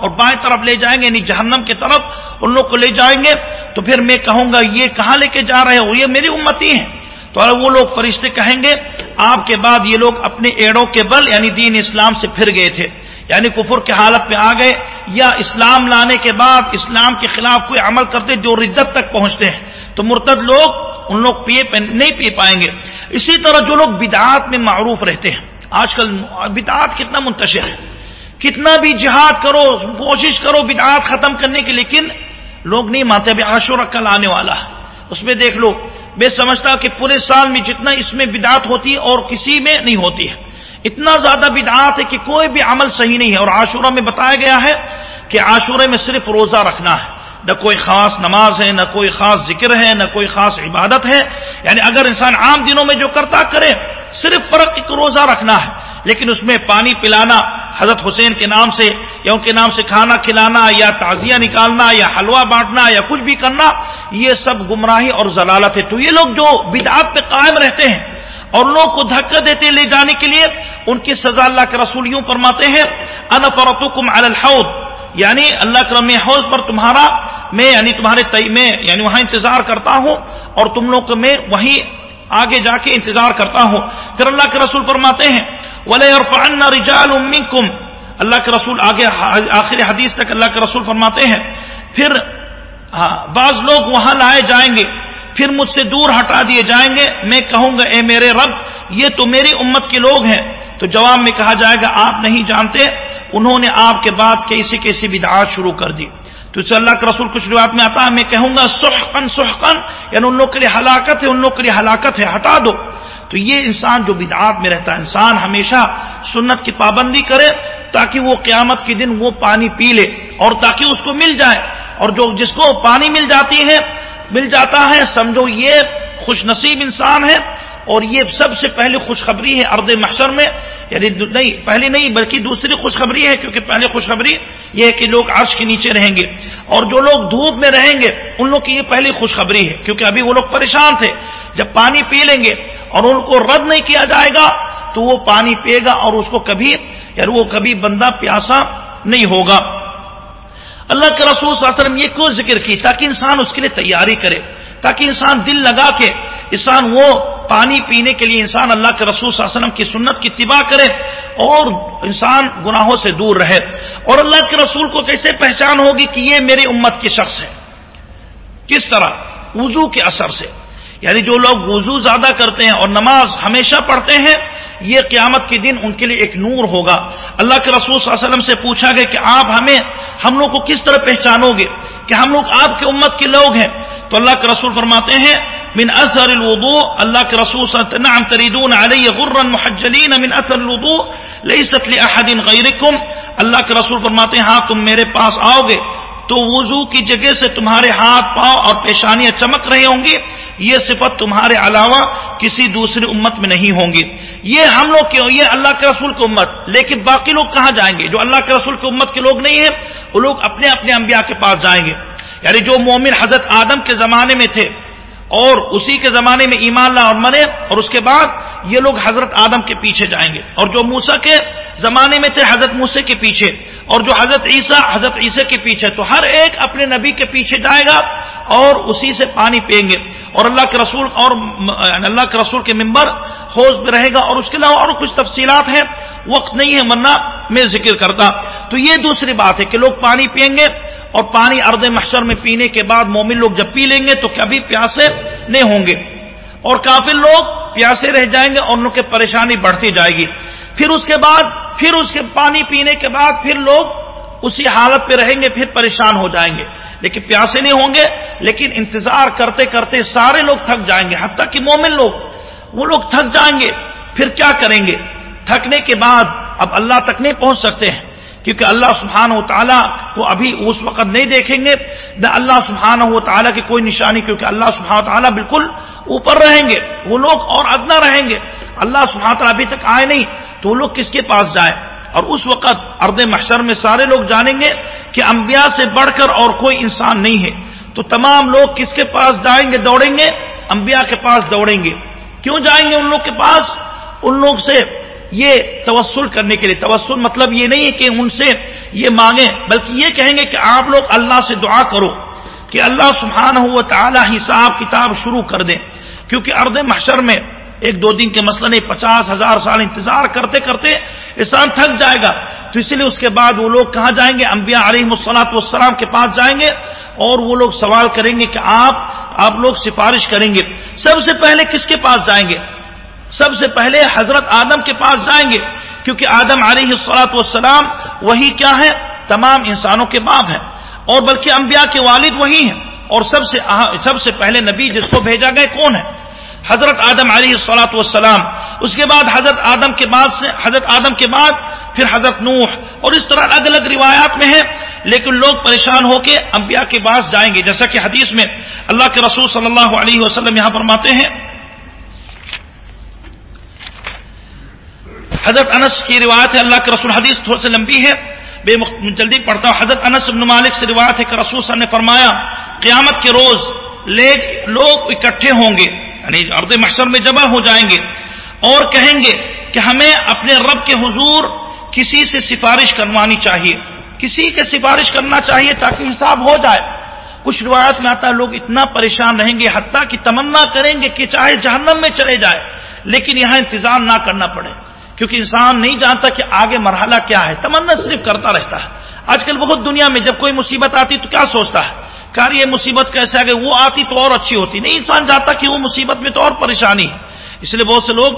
اور بائیں طرف لے جائیں گے یعنی جہنم کی طرف ان لوگ کو لے جائیں گے، تو پھر میں کہوں گا، یہ کہاں لے کے جا رہے ہو؟ یہ میری امتی ہیں۔ تو وہ لوگ فرشتے کہیں گے، آپ کے بعد یہ لوگ اپنے ایڑوں کے بل یعنی دین اسلام سے پھر گئے تھے۔ یعنی کفر کے حالت میں آ گئے یا اسلام لانے کے بعد اسلام کے خلاف کوئی عمل کرتے جو ردت تک پہنچتے ہیں۔ تو مرتد لوگ ان لوگ پیے نہیں پی پائیں گے۔ اسی طرح جو لوگ بدعات میں معروف رہتے ہیں، آج کل بدعات کتنا منتشر ہے۔ کتنا بھی جہاد کرو، کوشش کرو بدعات ختم کرنے کی، لیکن لوگ نہیں مانتے۔ ابھی عاشور کل آنے والا ہے۔ اس میں دیکھ لو، میں سمجھتا کہ پورے سال میں جتنا اس میں بدعات ہوتی ہے اور کسی میں نہیں ہوتی ہے۔ اتنا زیادہ بدعات ہے کہ کوئی بھی عمل صحیح نہیں ہے۔ اور عاشورہ میں بتایا گیا ہے کہ عاشورے میں صرف روزہ رکھنا ہے۔ نہ کوئی خاص نماز ہے، نہ کوئی خاص ذکر ہے، نہ کوئی خاص عبادت ہے۔ یعنی اگر انسان عام دنوں میں جو کرتا کرے، صرف فرق ایک روزہ رکھنا ہے۔ لیکن اس میں پانی پلانا، حضرت حسین کے نام سے یا ان کے نام سے کھانا کھلانا، یا تعزیہ نکالنا، یا حلوہ بانٹنا، یا کچھ بھی کرنا، یہ سب گمراہی اور ضلالت ہے۔ تو یہ لوگ جو بدعات پہ قائم رہتے ہیں اور لوگ کو دھکا دیتے لے جانے کے لیے ان کی سزا اللہ کے رسول یوں فرماتے ہیں ان فرتکم علی یعنی اللہ کرم حوض پر تمہارا میں یعنی تمہارے تئی میں یعنی وہاں انتظار کرتا ہوں اور تم لوگ میں وہیں آگے جا کے انتظار کرتا ہوں۔ پھر اللہ کے رسول فرماتے ہیں ولی اور رجال منکم اللہ کے رسول آگے آخر حدیث تک اللہ کے رسول فرماتے ہیں۔ پھر ہاں، بعض لوگ وہاں لائے جائیں گے۔ پھر مجھ سے دور ہٹا دیے جائیں گے۔ میں کہوں گا، اے میرے رب، یہ تو میری امت کے لوگ ہیں۔ تو جواب میں کہا جائے گا، آپ نہیں جانتے۔ انہوں نے آپ کے بعد کیسی کیسی بدعات شروع کر دی۔ تو اسے اللہ کے رسول کچھ روایت میں آتا ہے، میں کہوں گا سحقن سحقن یعنی ان لوگ کے لیے ہلاکت ہے، ان لوگ کے لیے ہلاکت ہے، ہٹا دو۔ تو یہ انسان جو بدعات میں رہتا ہے، انسان ہمیشہ سنت کی پابندی کرے تاکہ وہ قیامت کے دن وہ پانی پی لے اور تاکہ اس کو مل جائے۔ اور جو، جس کو پانی مل جاتی ہے مل جاتا ہے، سمجھو یہ خوش نصیب انسان ہے اور یہ سب سے پہلی خوشخبری ہے ارد محشر میں۔ یعنی نہیں، پہلی نہیں، بلکہ دوسری خوشخبری ہے، کیونکہ پہلی خوشخبری یہ ہے کہ لوگ عرش کے نیچے رہیں گے۔ اور جو لوگ دھوپ میں رہیں گے، ان لوگ کی یہ پہلی خوشخبری ہے، کیونکہ ابھی وہ لوگ پریشان تھے۔ جب پانی پی لیں گے اور ان کو رد نہیں کیا جائے گا، تو وہ پانی پیے گا اور اس کو کبھی یعنی وہ کبھی بندہ پیاسا نہیں ہوگا۔ اللہ کے رسول صلی اللہ علیہ وسلم یہ کیوں ذکر کی؟ تاکہ انسان اس کے لیے تیاری کرے، تاکہ انسان دل لگا کے انسان وہ پانی پینے کے لیے انسان اللہ کے رسول صلی اللہ علیہ وسلم کی سنت کی اتباع کرے اور انسان گناہوں سے دور رہے۔ اور اللہ کے رسول کو کیسے پہچان ہوگی کہ یہ میری امت کی شخص ہے؟ کس طرح؟ وضو کے اثر سے۔ یعنی جو لوگ وضو زیادہ کرتے ہیں اور نماز ہمیشہ پڑھتے ہیں، یہ قیامت کے دن ان کے لیے ایک نور ہوگا۔ اللہ کے رسول صلی اللہ علیہ وسلم سے پوچھا گیا کہ آپ ہمیں، ہم لوگ کو کس طرح پہچانو گے؟ کہ ہم لوگ آپ کے امت کے لوگ ہیں۔ تو اللہ کے رسول فرماتے ہیں، من اثر الوضوء، اللہ کے رسول نعم تریدون علی غرا محجلین من اثر الوضوء، لیست لاحد غیرکم۔ اللہ کے رسول فرماتے ہیں ہاں تم میرے پاس آؤ گے۔ تو وضو کی جگہ سے تمہارے ہاتھ، پاؤں اور پیشانیاں چمک رہی ہوں گی یہ صفت تمہارے علاوہ کسی دوسری امت میں نہیں ہوں گی۔ یہ ہم لوگ کیوں؟ یہ اللہ کے رسول کی امت۔ لیکن باقی لوگ کہاں جائیں گے؟ جو اللہ کے رسول کی امت کے لوگ نہیں ہیں، وہ لوگ اپنے اپنے انبیاء کے پاس جائیں گے۔ یعنی جو مومن حضرت آدم کے زمانے میں تھے اور اسی کے زمانے میں ایمان لا اور مرے اور اس کے بعد یہ لوگ حضرت آدم کے پیچھے جائیں گے اور جو موسا کے زمانے میں تھے حضرت موسے کے پیچھے اور جو حضرت عیسیٰ حضرت عیسیٰ کے پیچھے، تو ہر ایک اپنے نبی کے پیچھے جائے گا اور اسی سے پانی پئیں گے اور اللہ کے رسول اور یعنی اللہ کے رسول کے ممبر حوض میں رہے گا اور اس کے علاوہ اور کچھ تفصیلات ہیں، وقت نہیں ہے مرنا میں ذکر کرتا۔ تو یہ دوسری بات ہے کہ لوگ پانی پئیں گے اور پانی ارد محشر میں پینے کے بعد مومن لوگ جب پی لیں گے تو کبھی پیاسے نہیں ہوں گے۔ اور کافی لوگ پیاسے رہ جائیں گے اور ان کی پریشانی بڑھتی جائے گی۔ پھر اس کے بعد، پھر اس کے پانی پینے کے بعد پھر لوگ اسی حالت پہ رہیں گے، پھر پریشان ہو جائیں گے۔ لیکن پیاسے نہیں ہوں گے، لیکن انتظار کرتے کرتے سارے لوگ تھک جائیں گے۔ حتیٰ کہ مومن لوگ، وہ لوگ تھک جائیں گے، پھر کیا کریں گے؟ تھکنے کے بعد اب اللہ تک نہیں پہنچ سکتے ہیں۔ کیونکہ اللہ سبحانہ و تعالیٰ کو ابھی اس وقت نہیں دیکھیں گے، نہ اللہ سبحانہ و تعالیٰ کی کوئی نشانی، کیونکہ اللہ سبحانہ و تعالیٰ بالکل اوپر رہیں گے۔ وہ لوگ اور ادنا رہیں گے۔ اللہ سبحانہ تعالیٰ ابھی تک آئے نہیں، تو وہ لوگ کس کے پاس جائیں؟ اور اس وقت ارد محشر میں سارے لوگ جانیں گے کہ انبیاء سے بڑھ کر اور کوئی انسان نہیں ہے۔ تو تمام لوگ کس کے پاس جائیں گے؟ دوڑیں گے۔ انبیاء کے پاس دوڑیں گے۔ کیوں جائیں گے ان لوگ کے پاس؟ ان لوگ سے یہ توسل کرنے کے لیے توسل مطلب یہ نہیں ہے کہ ان سے یہ مانگیں، بلکہ یہ کہیں گے کہ آپ لوگ اللہ سے دعا کرو کہ اللہ سبحانہ ہوا تعالی حساب کتاب شروع کر دیں۔ کیونکہ ارد محشر میں ایک دو دن کے مسئلہ نہیں، پچاس ہزار سال انتظار کرتے کرتے انسان تھک جائے گا۔ تو اسی لیے اس کے بعد وہ لوگ کہاں جائیں گے؟ انبیاء علیہ مسلاط والسلام کے پاس جائیں گے اور وہ لوگ سوال کریں گے کہ آپ آپ لوگ سفارش کریں گے۔ سب سے پہلے کس کے پاس جائیں گے؟ سب سے پہلے حضرت آدم کے پاس جائیں گے، کیونکہ آدم علیہ السلاط والسلام وہی کیا ہے تمام انسانوں کے باپ ہیں۔ اور بلکہ انبیاء کے والد وہی ہیں۔ اور سب سے سب سے پہلے نبی جس کو بھیجا گئے کون ہے حضرت آدم علیہ السلاۃ والسلام۔ اس کے بعد حضرت آدم کے بعد سے، حضرت آدم کے بعد پھر حضرت نوح۔ اور اس طرح الگ الگ روایات میں ہے لیکن لوگ پریشان ہو کے انبیاء کے پاس جائیں گے۔ جیسا کہ حدیث میں اللہ کے رسول صلی اللہ علیہ وسلم یہاں فرماتے ہیں حضرت انس کی روایت ہے، اللہ کے رسول حدیث تھوڑی سی لمبی ہے، بے جلدی پڑھتا ہوں۔ حضرت انس بن مالک سے روایت ہے کہ رسول صلی نے فرمایا، قیامت کے روز لوگ اکٹھے ہوں گے یعنی ارد محشر میں جمع ہو جائیں گے اور کہیں گے کہ ہمیں اپنے رب کے حضور کسی سے سفارش کروانی چاہیے۔ کسی کے سفارش کرنا چاہیے تاکہ حساب ہو جائے۔ کچھ روایت میں آتا ہے، لوگ اتنا پریشان رہیں گے، حتیٰ کہ تمنا کریں گے کہ چاہے جہنم میں چلے جائے، لیکن یہاں انتظام نہ کرنا پڑے۔ کیونکہ انسان نہیں جانتا کہ آگے مرحلہ کیا ہے، تمنا صرف کرتا رہتا ہے۔ آج کل بہت دنیا میں جب کوئی مصیبت آتی تو کیا سوچتا ہے؟ کار یہ مصیبت کیسے آگے؟ وہ آتی تو اور اچھی ہوتی۔ نہیں، انسان جانتا کہ وہ مصیبت میں تو اور پریشانی ہے۔ اس لیے بہت سے لوگ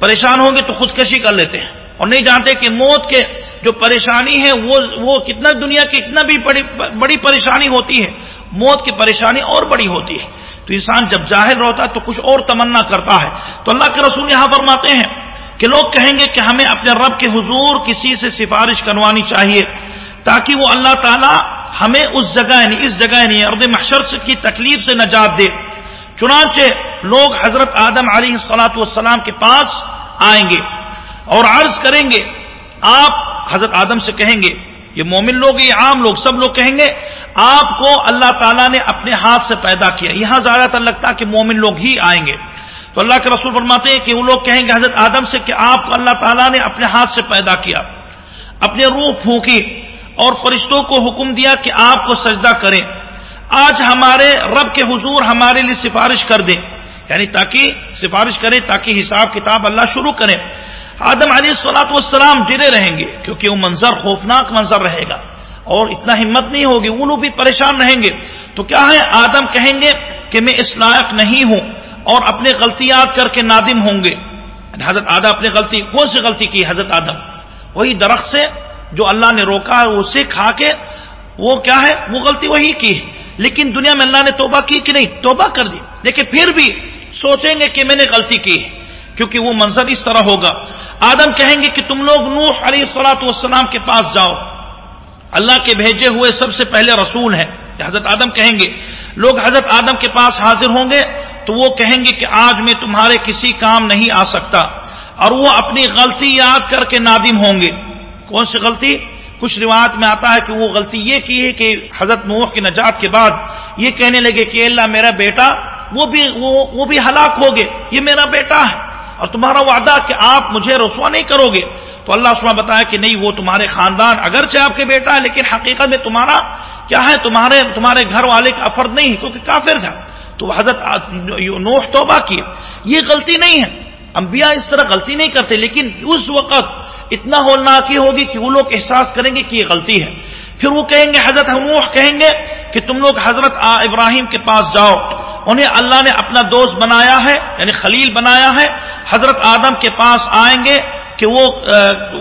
پریشان ہوں گے تو خودکشی کر لیتے ہیں۔ اور نہیں جانتے کہ موت کے جو پریشانی ہے، وہ وہ کتنا دنیا کی اتنا بھی بڑی بڑی پریشانی ہوتی ہے۔ موت کی پریشانی اور بڑی ہوتی ہے۔ تو انسان جب ظاہر ہوتا ہے تو کچھ اور تمنا کرتا ہے۔ تو اللہ کے رسول یہاں فرماتے ہیں کہ لوگ کہیں گے کہ ہمیں اپنے رب کے حضور کسی سے سفارش کروانی چاہیے، تاکہ وہ اللہ تعالی ہمیں اس جگہ یعنی اس جگہ یعنی ارد محشر کی تکلیف سے نجات دے۔ چنانچہ لوگ حضرت آدم علیہ السلاۃ والسلام کے پاس آئیں گے اور عرض کریں گے، آپ حضرت آدم سے کہیں گے، یہ مومن لوگ یہ عام لوگ، سب لوگ کہیں گے، آپ کو اللہ تعالیٰ نے اپنے ہاتھ سے پیدا کیا۔ یہاں زیادہ تر لگتا کہ مومن لوگ ہی آئیں گے۔ تو اللہ کے رسول فرماتے ہیں کہ وہ لوگ کہیں گے حضرت آدم سے کہ آپ کو اللہ تعالیٰ نے اپنے ہاتھ سے پیدا کیا، اپنے روح پھونکی اور فرشتوں کو حکم دیا کہ آپ کو سجدہ کریں۔ آج ہمارے رب کے حضور ہمارے لیے سفارش کر دیں یعنی تاکہ سفارش کریں، تاکہ حساب کتاب اللہ شروع کریں۔ آدم علیہ السلاط والسلام ڈرے رہیں گے، کیونکہ وہ منظر خوفناک منظر رہے گا۔ اور اتنا ہمت نہیں ہوگی، وہ لوگ بھی پریشان رہیں گے۔ تو کیا ہے؟ آدم کہیں گے کہ میں اس لائق نہیں ہوں۔ اور اپنے غلطیات کر کے نادم ہوں گے۔ حضرت آدم اپنی غلطی، کون سی غلطی کی حضرت آدم؟ وہی درخت سے جو اللہ نے روکا ہے، اسے کھا کے وہ کیا ہے؟ وہ غلطی وہی کی۔ لیکن دنیا میں اللہ نے توبہ کی کہ نہیں؟ توبہ کر دی۔ لیکن پھر بھی سوچیں گے کہ میں نے غلطی کی ہے کیونکہ وہ منظر اس طرح ہوگا۔ آدم کہیں گے کہ تم لوگ نوح علیہ السلاۃ والسلام کے پاس جاؤ۔ اللہ کے بھیجے ہوئے سب سے پہلے رسول ہیں۔ حضرت آدم کہیں گے، لوگ حضرت آدم کے پاس حاضر ہوں گے تو وہ کہیں گے کہ آج میں تمہارے کسی کام نہیں آ سکتا۔ اور وہ اپنی غلطی یاد کر کے نادم ہوں گے۔ کون سی غلطی؟ کچھ روایت میں آتا ہے کہ وہ غلطی یہ کی ہے کہ حضرت نوح کی نجات کے بعد یہ کہنے لگے کہ اللہ میرا بیٹا، وہ بھی وہ بھی ہلاک ہو گئے۔ یہ میرا بیٹا ہے۔ اور تمہارا وعدہ کہ آپ مجھے رسوا نہیں کرو گے۔ تو اللہ عثمان بتایا کہ نہیں، وہ تمہارے خاندان اگرچہ آپ کے بیٹا ہے، لیکن حقیقت میں تمہارا کیا ہے؟ تمہارے تمہارے گھر والے کا فرد نہیں ہے کیونکہ کافر تھا۔ تو حضرت نوح توبہ کی یہ غلطی نہیں ہے۔ انبیاء اس طرح غلطی نہیں کرتے، لیکن اس وقت اتنا ہولناکی ہوگی کہ وہ لوگ احساس کریں گے کہ یہ غلطی ہے۔ پھر وہ کہیں گے، حضرت نوح کہیں گے کہ تم لوگ حضرت ابراہیم کے پاس جاؤ۔ انہیں اللہ نے اپنا دوست بنایا ہے یعنی خلیل بنایا ہے۔ حضرت آدم کے پاس آئیں گے کہ وہ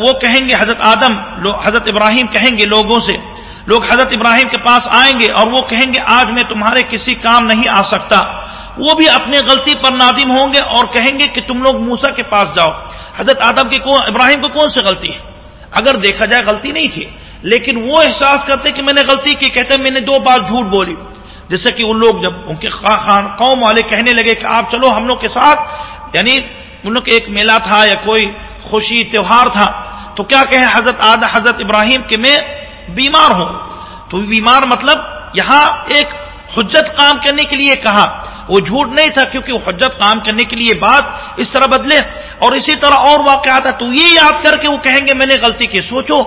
وہ کہیں گے، حضرت آدم حضرت ابراہیم کہیں گے لوگوں سے لوگ حضرت ابراہیم کے پاس آئیں گے اور وہ کہیں گے، آج میں تمہارے کسی کام نہیں آ سکتا۔ وہ بھی اپنی غلطی پر نادم ہوں گے اور کہیں گے کہ تم لوگ موسا کے پاس جاؤ۔ حضرت آدم کی ابراہیم کو کون سی غلطی ہے؟ اگر دیکھا جائے غلطی نہیں تھی، لیکن وہ احساس کرتے کہ میں نے غلطی کی، کہتے میں نے دو بار جھوٹ بولی۔ جیسے کہ ان لوگ جب ان کے قوم والے کہنے لگے کہ آپ چلو ہم لوگ کے ساتھ یعنی ان لوگ ایک میلہ تھا یا کوئی خوشی تہوار تھا، تو کیا کہیں حضرت آد حضرت ابراہیم کہ میں بیمار ہوں۔ تو بیمار مطلب یہاں ایک حجت کام کرنے کے لیے کہا۔ وہ جھوٹ نہیں تھا کیونکہ وہ حجت کام کرنے کے لیے بات اس طرح بدلے۔ اور اسی طرح اور واقعات ہے تو یہ یاد کر کے وہ کہیں گے، میں نے غلطی کی۔ سوچو،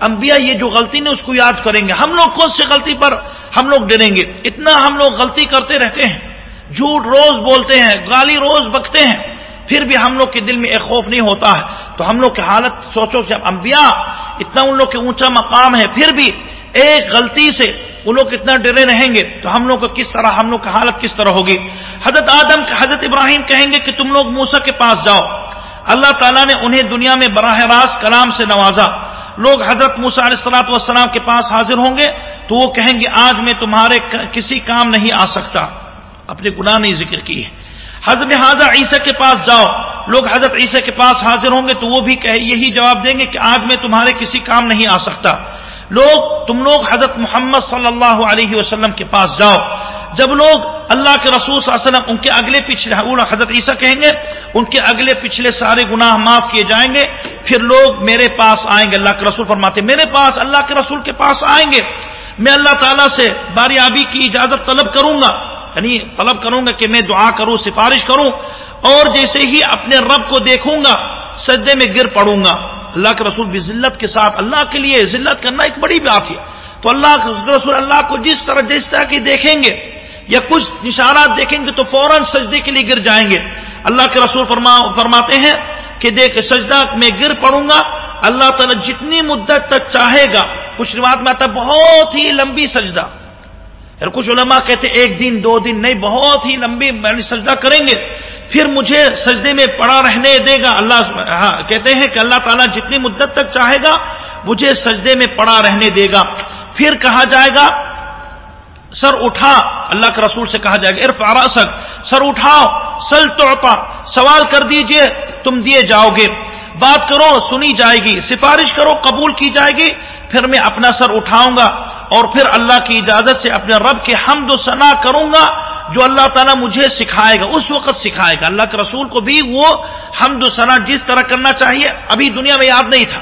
انبیاء یہ جو غلطی نے اس کو یاد کریں گے۔ ہم لوگ کون سی غلطی پر ہم لوگ ڈریں گے۔ اتنا ہم لوگ غلطی کرتے رہتے ہیں۔ جھوٹ روز بولتے ہیں، گالی روز بکتے ہیں۔ پھر بھی ہم لوگ کے دل میں ایک خوف نہیں ہوتا ہے۔ تو ہم لوگ کی حالت سوچو جب انبیاء، اتنا ان لوگ کے اونچا مقام ہے، پھر بھی ایک غلطی سے وہ لوگ کتنا ڈرے رہیں گے۔ تو ہم لوگ کو کس طرح، ہم لوگ کی حالت کس طرح ہوگی؟ حضرت آدم، حضرت ابراہیم کہیں گے کہ تم لوگ موسا کے پاس جاؤ۔ اللہ تعالیٰ نے انہیں دنیا میں براہ راست کلام سے نوازا۔ لوگ حضرت موسا علیہ السلاط والسلام کے پاس حاضر ہوں گے تو وہ کہیں گے، آج میں تمہارے کسی کام نہیں آ سکتا۔ اپنے گناہ نہیں ذکر کی ہے حضرت حاضر عیسیٰ کے پاس جاؤ۔ لوگ حضرت عیسیٰ کے پاس حاضر ہوں گے تو وہ بھی یہی جواب دیں گے کہ آج میں تمہارے کسی کام نہیں آ سکتا۔ لوگ، تم لوگ حضرت محمد صلی اللہ علیہ وسلم کے پاس جاؤ۔ جب لوگ اللہ کے رسول صلی اللہ علیہ وسلم ان کے اگلے پچھلے حضرت عیسیٰ کہیں گے، ان کے اگلے پچھلے سارے گناہ معاف کیے جائیں گے، پھر لوگ میرے پاس آئیں گے۔ اللہ کے رسول فرماتے، میرے پاس اللہ کے رسول کے پاس آئیں گے۔ میں اللہ تعالیٰ سے باری آبی کی اجازت طلب کروں گا۔ یعنی طلب کروں گا کہ میں دعا کروں، سفارش کروں اور جیسے ہی اپنے رب کو دیکھوں گا، سجدے میں گر پڑوں گا۔ اللہ کے رسول بھی ذلت کے ساتھ اللہ کے لیے ذلت کرنا ایک بڑی بات ہے۔ تو اللہ کے رسول اللہ کو جس طرح جس طرح کی دیکھیں گے یا کچھ نشانات دیکھیں گے تو فوراً سجدے کے لیے گر جائیں گے۔ اللہ کے رسول فرما، فرماتے ہیں کہ دیکھ، سجدہ میں گر پڑوں گا۔ اللہ تعالیٰ جتنی مدت تک چاہے گا۔ کچھ روایت میں آتا بہت ہی لمبی سجدہ۔ کچھ علماء کہتے ایک دن، دو دن، نہیں، بہت ہی لمبی سجدہ کریں گے۔ پھر مجھے سجدے میں پڑا رہنے دے گا۔ اللہ ہاں کہتے ہیں کہ اللہ تعالیٰ جتنی مدت تک چاہے گا، مجھے سجدے میں پڑا رہنے دے گا۔ پھر کہا جائے گا، سر اٹھا۔ اللہ کے رسول سے کہا جائے گا ارف آراسک سر اٹھاؤ، سل توڑپا سوال کر دیجیے، تم دیے جاؤ گے۔ بات کرو، سنی جائے گی۔ سفارش کرو، قبول کی جائے گی۔ پھر میں اپنا سر اٹھاؤں گا اور پھر اللہ کی اجازت سے اپنے رب کے حمد و ثنا کروں گا جو اللہ تعالیٰ مجھے سکھائے گا، اس وقت سکھائے گا۔ اللہ کے رسول کو بھی وہ حمد و ثنا جس طرح کرنا چاہیے، ابھی دنیا میں یاد نہیں تھا۔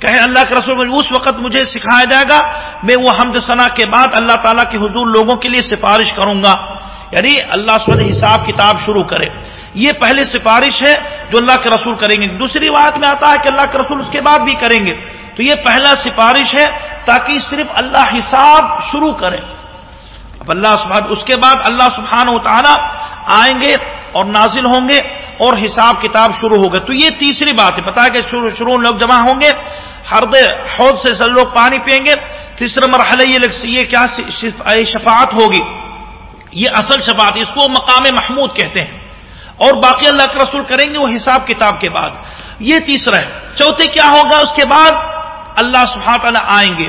کہے اللہ کے رسول اس وقت مجھے سکھایا جائے گا، میں وہ حمد ثنا کے بعد اللہ تعالیٰ کے حضور لوگوں کے لیے سفارش کروں گا۔ یعنی اللہ سب حساب کتاب شروع کرے۔ یہ پہلے سفارش ہے جو اللہ کے رسول کریں گے۔ دوسری بات میں آتا ہے کہ اللہ کے رسول اس کے بعد بھی کریں گے۔ تو یہ پہلا سفارش ہے تاکہ صرف اللہ حساب شروع کرے اب اللہ سبحان اس کے بعد اللہ سبحانہ و تعالی آئیں گے اور نازل ہوں گے اور حساب کتاب شروع ہوگا۔ تو یہ تیسری بات ہے۔ پتا ہے کہ شروع لوگ جمع ہوں گے، ہر حوض سے سب لوگ پانی پئیں گے۔ تیسرا مرحلہ یہ کیا شفاعت ہوگی۔ یہ اصل شفاعت اس کو مقام محمود کہتے ہیں۔ اور باقی اللہ کے رسول کریں گے وہ حساب کتاب کے بعد۔ یہ تیسرا ہے۔ چوتھے کیا ہوگا؟ اس کے بعد اللہ سبحانہ تعالیٰ آئیں گے۔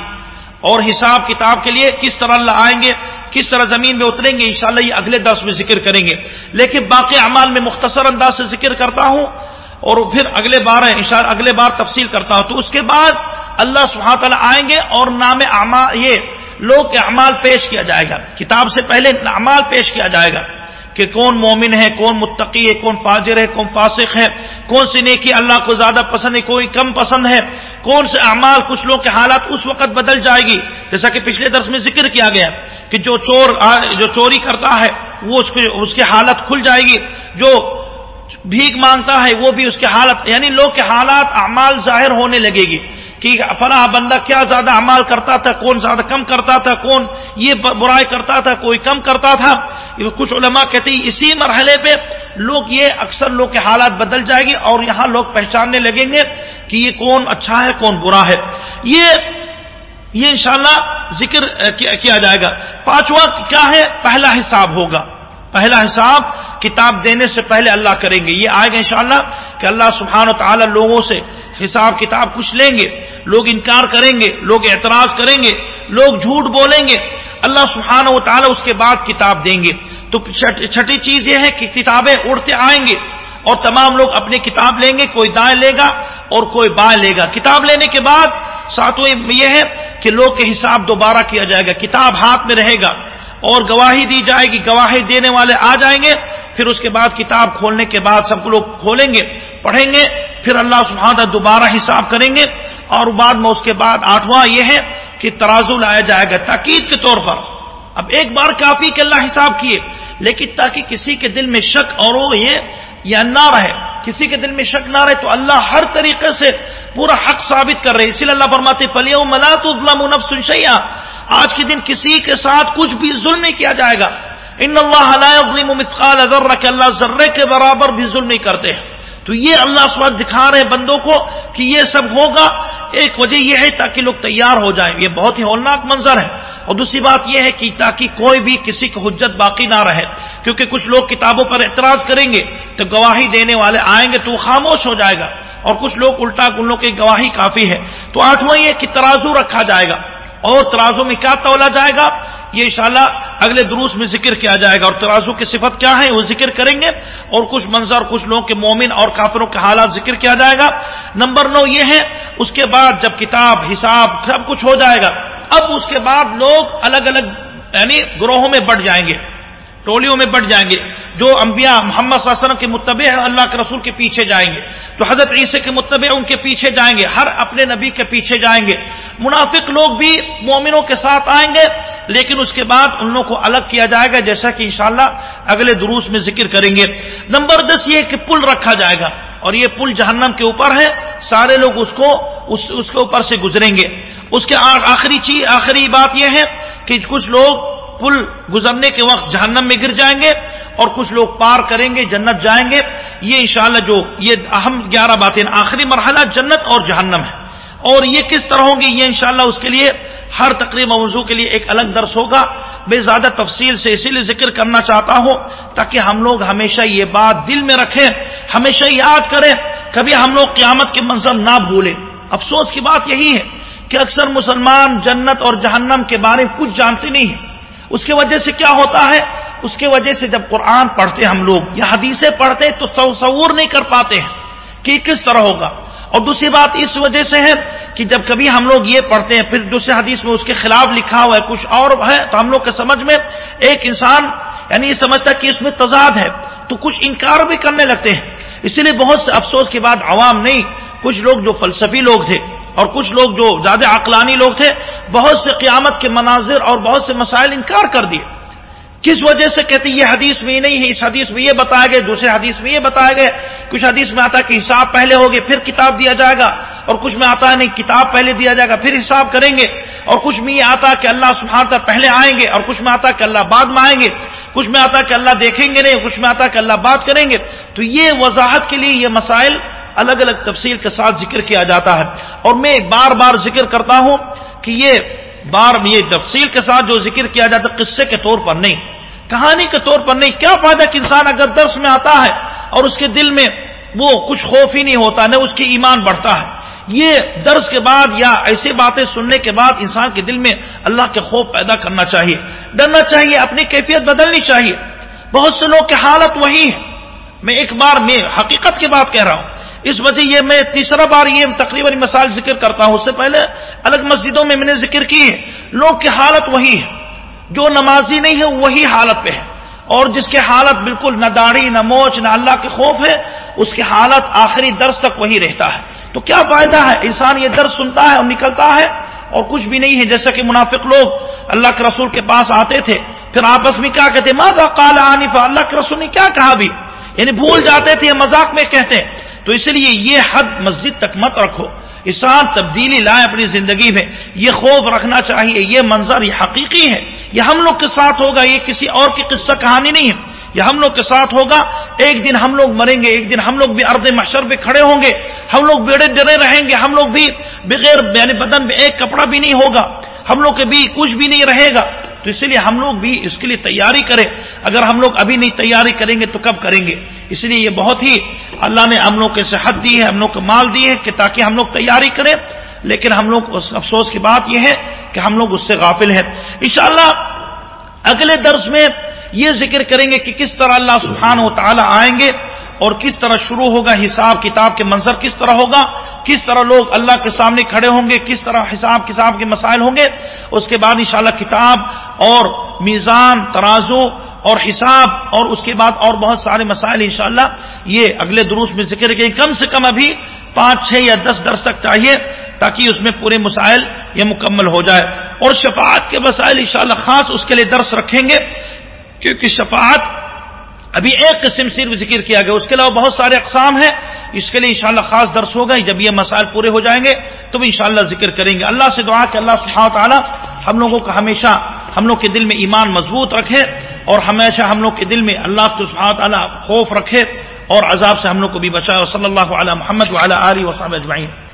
اور حساب کتاب کے لیے کس طرح اللہ آئیں گے؟ کس طرح زمین میں اتریں گے؟ انشاءاللہ یہ اگلے درس میں ذکر کریں گے۔ لیکن باقی اعمال میں مختصر انداز سے ذکر کرتا ہوں۔ اور پھر اگلے بار ہے انشاءاللہ اگلے بار تفصیل کرتا ہوں۔ تو اس کے بعد اللہ سبحانہ تعالیٰ آئیں گے اور نام اعمال، یہ لوگ اعمال پیش کیا جائے گا۔ کتاب سے پہلے اعمال پیش کیا جائے گا۔ کہ کون مومن ہے، کون متقی ہے، کون فاجر ہے، کون فاسق ہے، کون سی نیکی اللہ کو زیادہ پسند ہے، کوئی کم پسند ہے، کون سے اعمال کچھ لوگ کے حالات اس وقت بدل جائے گی؟ جیسا کہ پچھلے درس میں ذکر کیا گیا کہ جو چور جو چوری کرتا ہے، وہ اس کی حالت کھل جائے گی۔ جو بھیک مانگتا ہے، وہ بھی اس کے حالت یعنی لوگ کے حالات، اعمال ظاہر ہونے لگے گی۔ کہ فلاں بندہ کیا زیادہ اعمال کرتا تھا، کون زیادہ کم کرتا تھا، کون یہ برائی کرتا تھا، کوئی کم کرتا تھا۔ کچھ علماء کہتے ہیں اسی مرحلے پہ لوگ یہ اکثر لوگ کے حالات بدل جائے گی اور یہاں لوگ پہچاننے لگیں گے کہ یہ کون اچھا ہے، کون برا ہے۔ یہ یہ انشاءاللہ ذکر کیا جائے گا۔ پانچواں کیا ہے؟ پہلا حساب ہوگا۔ پہلا حساب کتاب دینے سے پہلے اللہ کریں گے۔ یہ آئے گا انشاءاللہ کہ اللہ سبحانہ و تعالی لوگوں سے حساب کتاب کچھ لیں گے، لوگ انکار کریں گے، لوگ اعتراض کریں گے، لوگ جھوٹ بولیں گے، اللہ سبحانہ و تعالی اس کے بعد کتاب دیں گے۔ تو چھٹی چیز یہ ہے کہ کتابیں اڑتے آئیں گے اور تمام لوگ اپنی کتاب لیں گے، کوئی دائیں لے گا اور کوئی بائیں لے گا۔ کتاب لینے کے بعد ساتویں یہ ہے کہ لوگ کے حساب دوبارہ کیا جائے گا، کتاب ہاتھ میں رہے گا اور گواہی دی جائے گی، گواہی دینے والے آ جائیں گے پھر اس کے بعد کتاب کھولنے کے بعد سب لوگ کھولیں گے، پڑھیں گے، پھر اللہ سبحانہ دوبارہ حساب کریں گے، اور بعد میں اس کے بعد آٹھواں یہ ہے کہ ترازو لایا جائے گا تاکید کے طور پر۔ اب ایک بار کافی کہ اللہ حساب کیے، لیکن تاکہ کسی کے دل میں شک اور وہ یہ یا نہ رہے، کسی کے دل میں شک نہ رہے تو اللہ ہر طریقے سے پورا حق ثابت کر رہے اسی لیے اللہ فرماتے پلی ملا تو نفسیا آج کے دن کسی کے ساتھ کچھ بھی ظلم نہیں کیا جائے گا۔ ان اللہ مثقال ذرہ کہ اللہ ذرے کے برابر بھی ظلم نہیں کرتے ہیں۔ تو یہ اللہ سب دکھا رہے بندوں کو کہ یہ سب ہوگا۔ ایک وجہ یہ ہے تاکہ لوگ تیار ہو جائیں۔ یہ بہت ہی ہولناک منظر ہے۔ اور دوسری بات یہ ہے کہ تاکہ کوئی بھی کسی کی حجت باقی نہ رہے۔ کیونکہ کچھ لوگ کتابوں پر اعتراض کریں گے تو گواہی دینے والے آئیں گے تو وہ خاموش ہو جائے گا۔ اور کچھ لوگ الٹا گلوں کی گواہی کافی ہے تو آٹھواں یہ کہ ترازو رکھا جائے گا۔ اور ترازو میں کیا تولا جائے گا؟ یہ انشاءاللہ اگلے دروس میں ذکر کیا جائے گا اور ترازو کی صفت کیا ہے وہ ذکر کریں گے اور کچھ منظر کچھ لوگوں کے مومن اور کافروں کے حالات ذکر کیا جائے گا نمبر نو یہ ہے اس کے بعد جب کتاب حساب سب کچھ ہو جائے گا اب اس کے بعد لوگ الگ الگ یعنی گروہوں میں بڑھ جائیں گے ٹولیوں میں بڑھ جائیں گے جو انبیاء محمد صلی اللہ علیہ وسلم کے متبع ہیں، اللہ کے رسول کے پیچھے جائیں گے تو حضرت عیسیٰ کے متبع ان کے پیچھے جائیں گے ہر اپنے نبی کے پیچھے جائیں گے۔ منافق لوگ بھی مومنوں کے ساتھ آئیں گے لیکن اس کے بعد ان لوگوں کو الگ کیا جائے گا جیسا کہ انشاءاللہ اگلے دروس میں ذکر کریں گے۔ نمبر دس یہ کہ پل رکھا جائے گا اور یہ پل جہنم کے اوپر ہے۔ سارے لوگ اس کو اس, اس کے اوپر سے گزریں گے۔ اس کے آخری چیز آخری بات یہ ہے کہ کچھ لوگ پل گزرنے کے وقت جہنم میں گر جائیں گے اور کچھ لوگ پار کریں گے، جنت جائیں گے۔ یہ انشاءاللہ جو یہ اہم گیارہ باتیں، آخری مرحلہ جنت اور جہنم ہے۔ اور یہ کس طرح ہوں گی یہ انشاءاللہ اس کے لیے ہر تقریب موضوع کے لیے ایک الگ درس ہوگا۔ میں زیادہ تفصیل سے اسی لیے ذکر کرنا چاہتا ہوں تاکہ ہم لوگ ہمیشہ یہ بات دل میں رکھیں، ہمیشہ یاد کریں۔ کبھی ہم لوگ قیامت کے منظر نہ بھولیں۔ افسوس کی بات یہی ہے کہ اکثر مسلمان جنت اور جہنم کے بارے میں کچھ جانتے نہیں ہیں۔ اس کی وجہ سے کیا ہوتا ہے؟ اس کی وجہ سے جب قرآن پڑھتے ہم لوگ یا حدیثیں پڑھتے تو تصور نہیں کر پاتے ہیں کہ کس طرح ہوگا اور دوسری بات اس وجہ سے ہے کہ جب کبھی ہم لوگ یہ پڑھتے ہیں پھر دوسرے حدیث میں اس کے خلاف لکھا ہوا ہے، کچھ اور ہے، تو ہم لوگ کے سمجھ میں ایک انسان یعنی یہ سمجھتا ہے کہ اس میں تضاد ہے، تو کچھ انکار بھی کرنے لگتے ہیں۔ اسی لیے بہت سے افسوس کے بعد عوام نہیں، کچھ لوگ جو فلسفی لوگ تھے اور کچھ لوگ جو زیادہ عقلانی لوگ تھے، بہت سے قیامت کے مناظر اور بہت سے مسائل انکار کر دیے۔ کس وجہ سے کہتے یہ حدیث میں نہیں ہے، اس حدیث میں یہ بتایا گیا، دوسرے حدیث میں یہ بتایا گیا۔ کچھ حدیث میں آتا کہ حساب پہلے ہوگے پھر کتاب دیا جائے گا، اور کچھ میں آتا ہے نہیں، کتاب پہلے دیا جائے گا، پھر حساب کریں گے۔ اور کچھ میں یہ آتا کہ اللہ سبحانہ پہلے آئیں گے، اور کچھ میں آتا کہ اللہ بعد میں آئیں گے۔ کچھ میں آتا کہ اللہ دیکھیں گے نہیں کچھ میں آتا کہ اللہ بات کریں گے۔ تو یہ وضاحت کے لیے یہ مسائل الگ الگ تفصیل کے ساتھ ذکر کیا جاتا ہے۔ اور میں بار بار ذکر کرتا ہوں کہ یہ بار یہ تفصیل کے ساتھ جو ذکر کیا جاتا ہے، قصے کے طور پر نہیں۔ کہانی کے طور پر نہیں۔ کیا فائدہ کہ انسان اگر درس میں آتا ہے اور اس کے دل میں وہ کچھ خوف ہی نہیں ہوتا، نہ اس کی ایمان بڑھتا ہے۔ یہ درس کے بعد یا ایسی باتیں سننے کے بعد انسان کے دل میں اللہ کے خوف پیدا کرنا چاہیے۔ ڈرنا چاہیے، اپنی کیفیت بدلنی چاہیے۔ بہت سے لوگ کی حالت وہی ہے میں ایک بار میں حقیقت کی بات کہہ رہا ہوں۔ اس وجہ یہ میں تیسرا بار یہ تقریباً مثال ذکر کرتا ہوں، اس سے پہلے الگ مسجدوں میں میں نے ذکر کی ہے لوگ کی حالت وہی ہے۔ جو نمازی نہیں ہے، وہی حالت پہ ہے۔ اور جس کے حالت بالکل نہ داڑھی، نہ موچ نہ اللہ کے خوف ہے، اس کی حالت آخری درس تک وہی رہتا ہے۔ تو کیا فائدہ ہے؟ انسان یہ درس سنتا ہے اور نکلتا ہے اور کچھ بھی نہیں ہے۔ جیسا کہ منافق لوگ اللہ کے رسول کے پاس آتے تھے، پھر آپس میں کیا کہتے؟ ماں کالا عنیفا اللہ کے رسول نے کیا کہا بھی؟ یعنی بھول جاتے تھے، مذاق میں کہتے تو اس لیے یہ حد مسجد تک مت رکھو۔ انسان تبدیلی لائے اپنی زندگی میں، یہ خوف رکھنا چاہیے، یہ منظر، یہ حقیقی ہے۔ یہ ہم لوگ کے ساتھ ہوگا، یہ کسی اور کی قصہ کہانی نہیں ہے۔ یہ ہم لوگ کے ساتھ ہوگا، ایک دن ہم لوگ مریں گے، ایک دن ہم لوگ بھی ارد محشر پہ کھڑے ہوں گے۔ ہم لوگ بیڑے ڈرے رہیں گے، ہم لوگ بھی بغیر یعنی بدن میں ایک کپڑا بھی نہیں ہوگا۔ ہم لوگ کے بھی کچھ بھی نہیں رہے گا۔ تو اس لیے ہم لوگ بھی اس کے لیے تیاری کریں۔ اگر ہم لوگ ابھی نہیں تیاری کریں گے تو کب کریں گے؟ اس لیے یہ بہت ہی اللہ نے ہم لوگ کے صحت دی ہے، ہم لوگ کو مال دی ہے کہ تاکہ ہم لوگ تیاری کریں۔ لیکن ہم لوگ افسوس کی بات یہ ہے کہ ہم لوگ اس سے غافل ہیں۔ انشاءاللہ اگلے درس میں یہ ذکر کریں گے کہ کس طرح اللہ سبحانہ و تعالی آئیں گے۔ اور کس طرح شروع ہوگا حساب کتاب کے منظر کس طرح ہوگا؟ کس طرح لوگ اللہ کے سامنے کھڑے ہوں گے؟ کس طرح حساب کتاب کے مسائل ہوں گے؟ اس کے بعد انشاءاللہ کتاب اور میزان، ترازو اور حساب اور اس کے بعد اور بہت سارے مسائل انشاءاللہ یہ اگلے دروس میں ذکر کریں کم سے کم ابھی پانچ، چھ یا دس درس تک چاہیے تاکہ اس میں پورے مسائل یہ مکمل ہو جائے۔ اور شفاعت کے مسائل انشاءاللہ خاص اس کے لیے درس رکھیں گے کیونکہ شفاعت ابھی ایک قسم صرف ذکر کیا گیا، اس کے علاوہ بہت سارے اقسام ہیں۔ اس کے لیے انشاءاللہ خاص درس ہوگا۔ جب یہ مسائل پورے ہو جائیں گے، تو بھی انشاءاللہ ذکر کریں گے۔ اللہ سے دعا کہ اللہ سبحانہ تعالیٰ ہم لوگوں کو ہمیشہ ہم لوگ کے دل میں ایمان مضبوط رکھے اور ہمیشہ ہم لوگ کے دل میں اللہ کے سبحانہ تعالیٰ خوف رکھے اور عذاب سے ہم لوگ کو بھی بچائے۔ صلی اللہ علیہ محمد علیہ وسلم اجمعین۔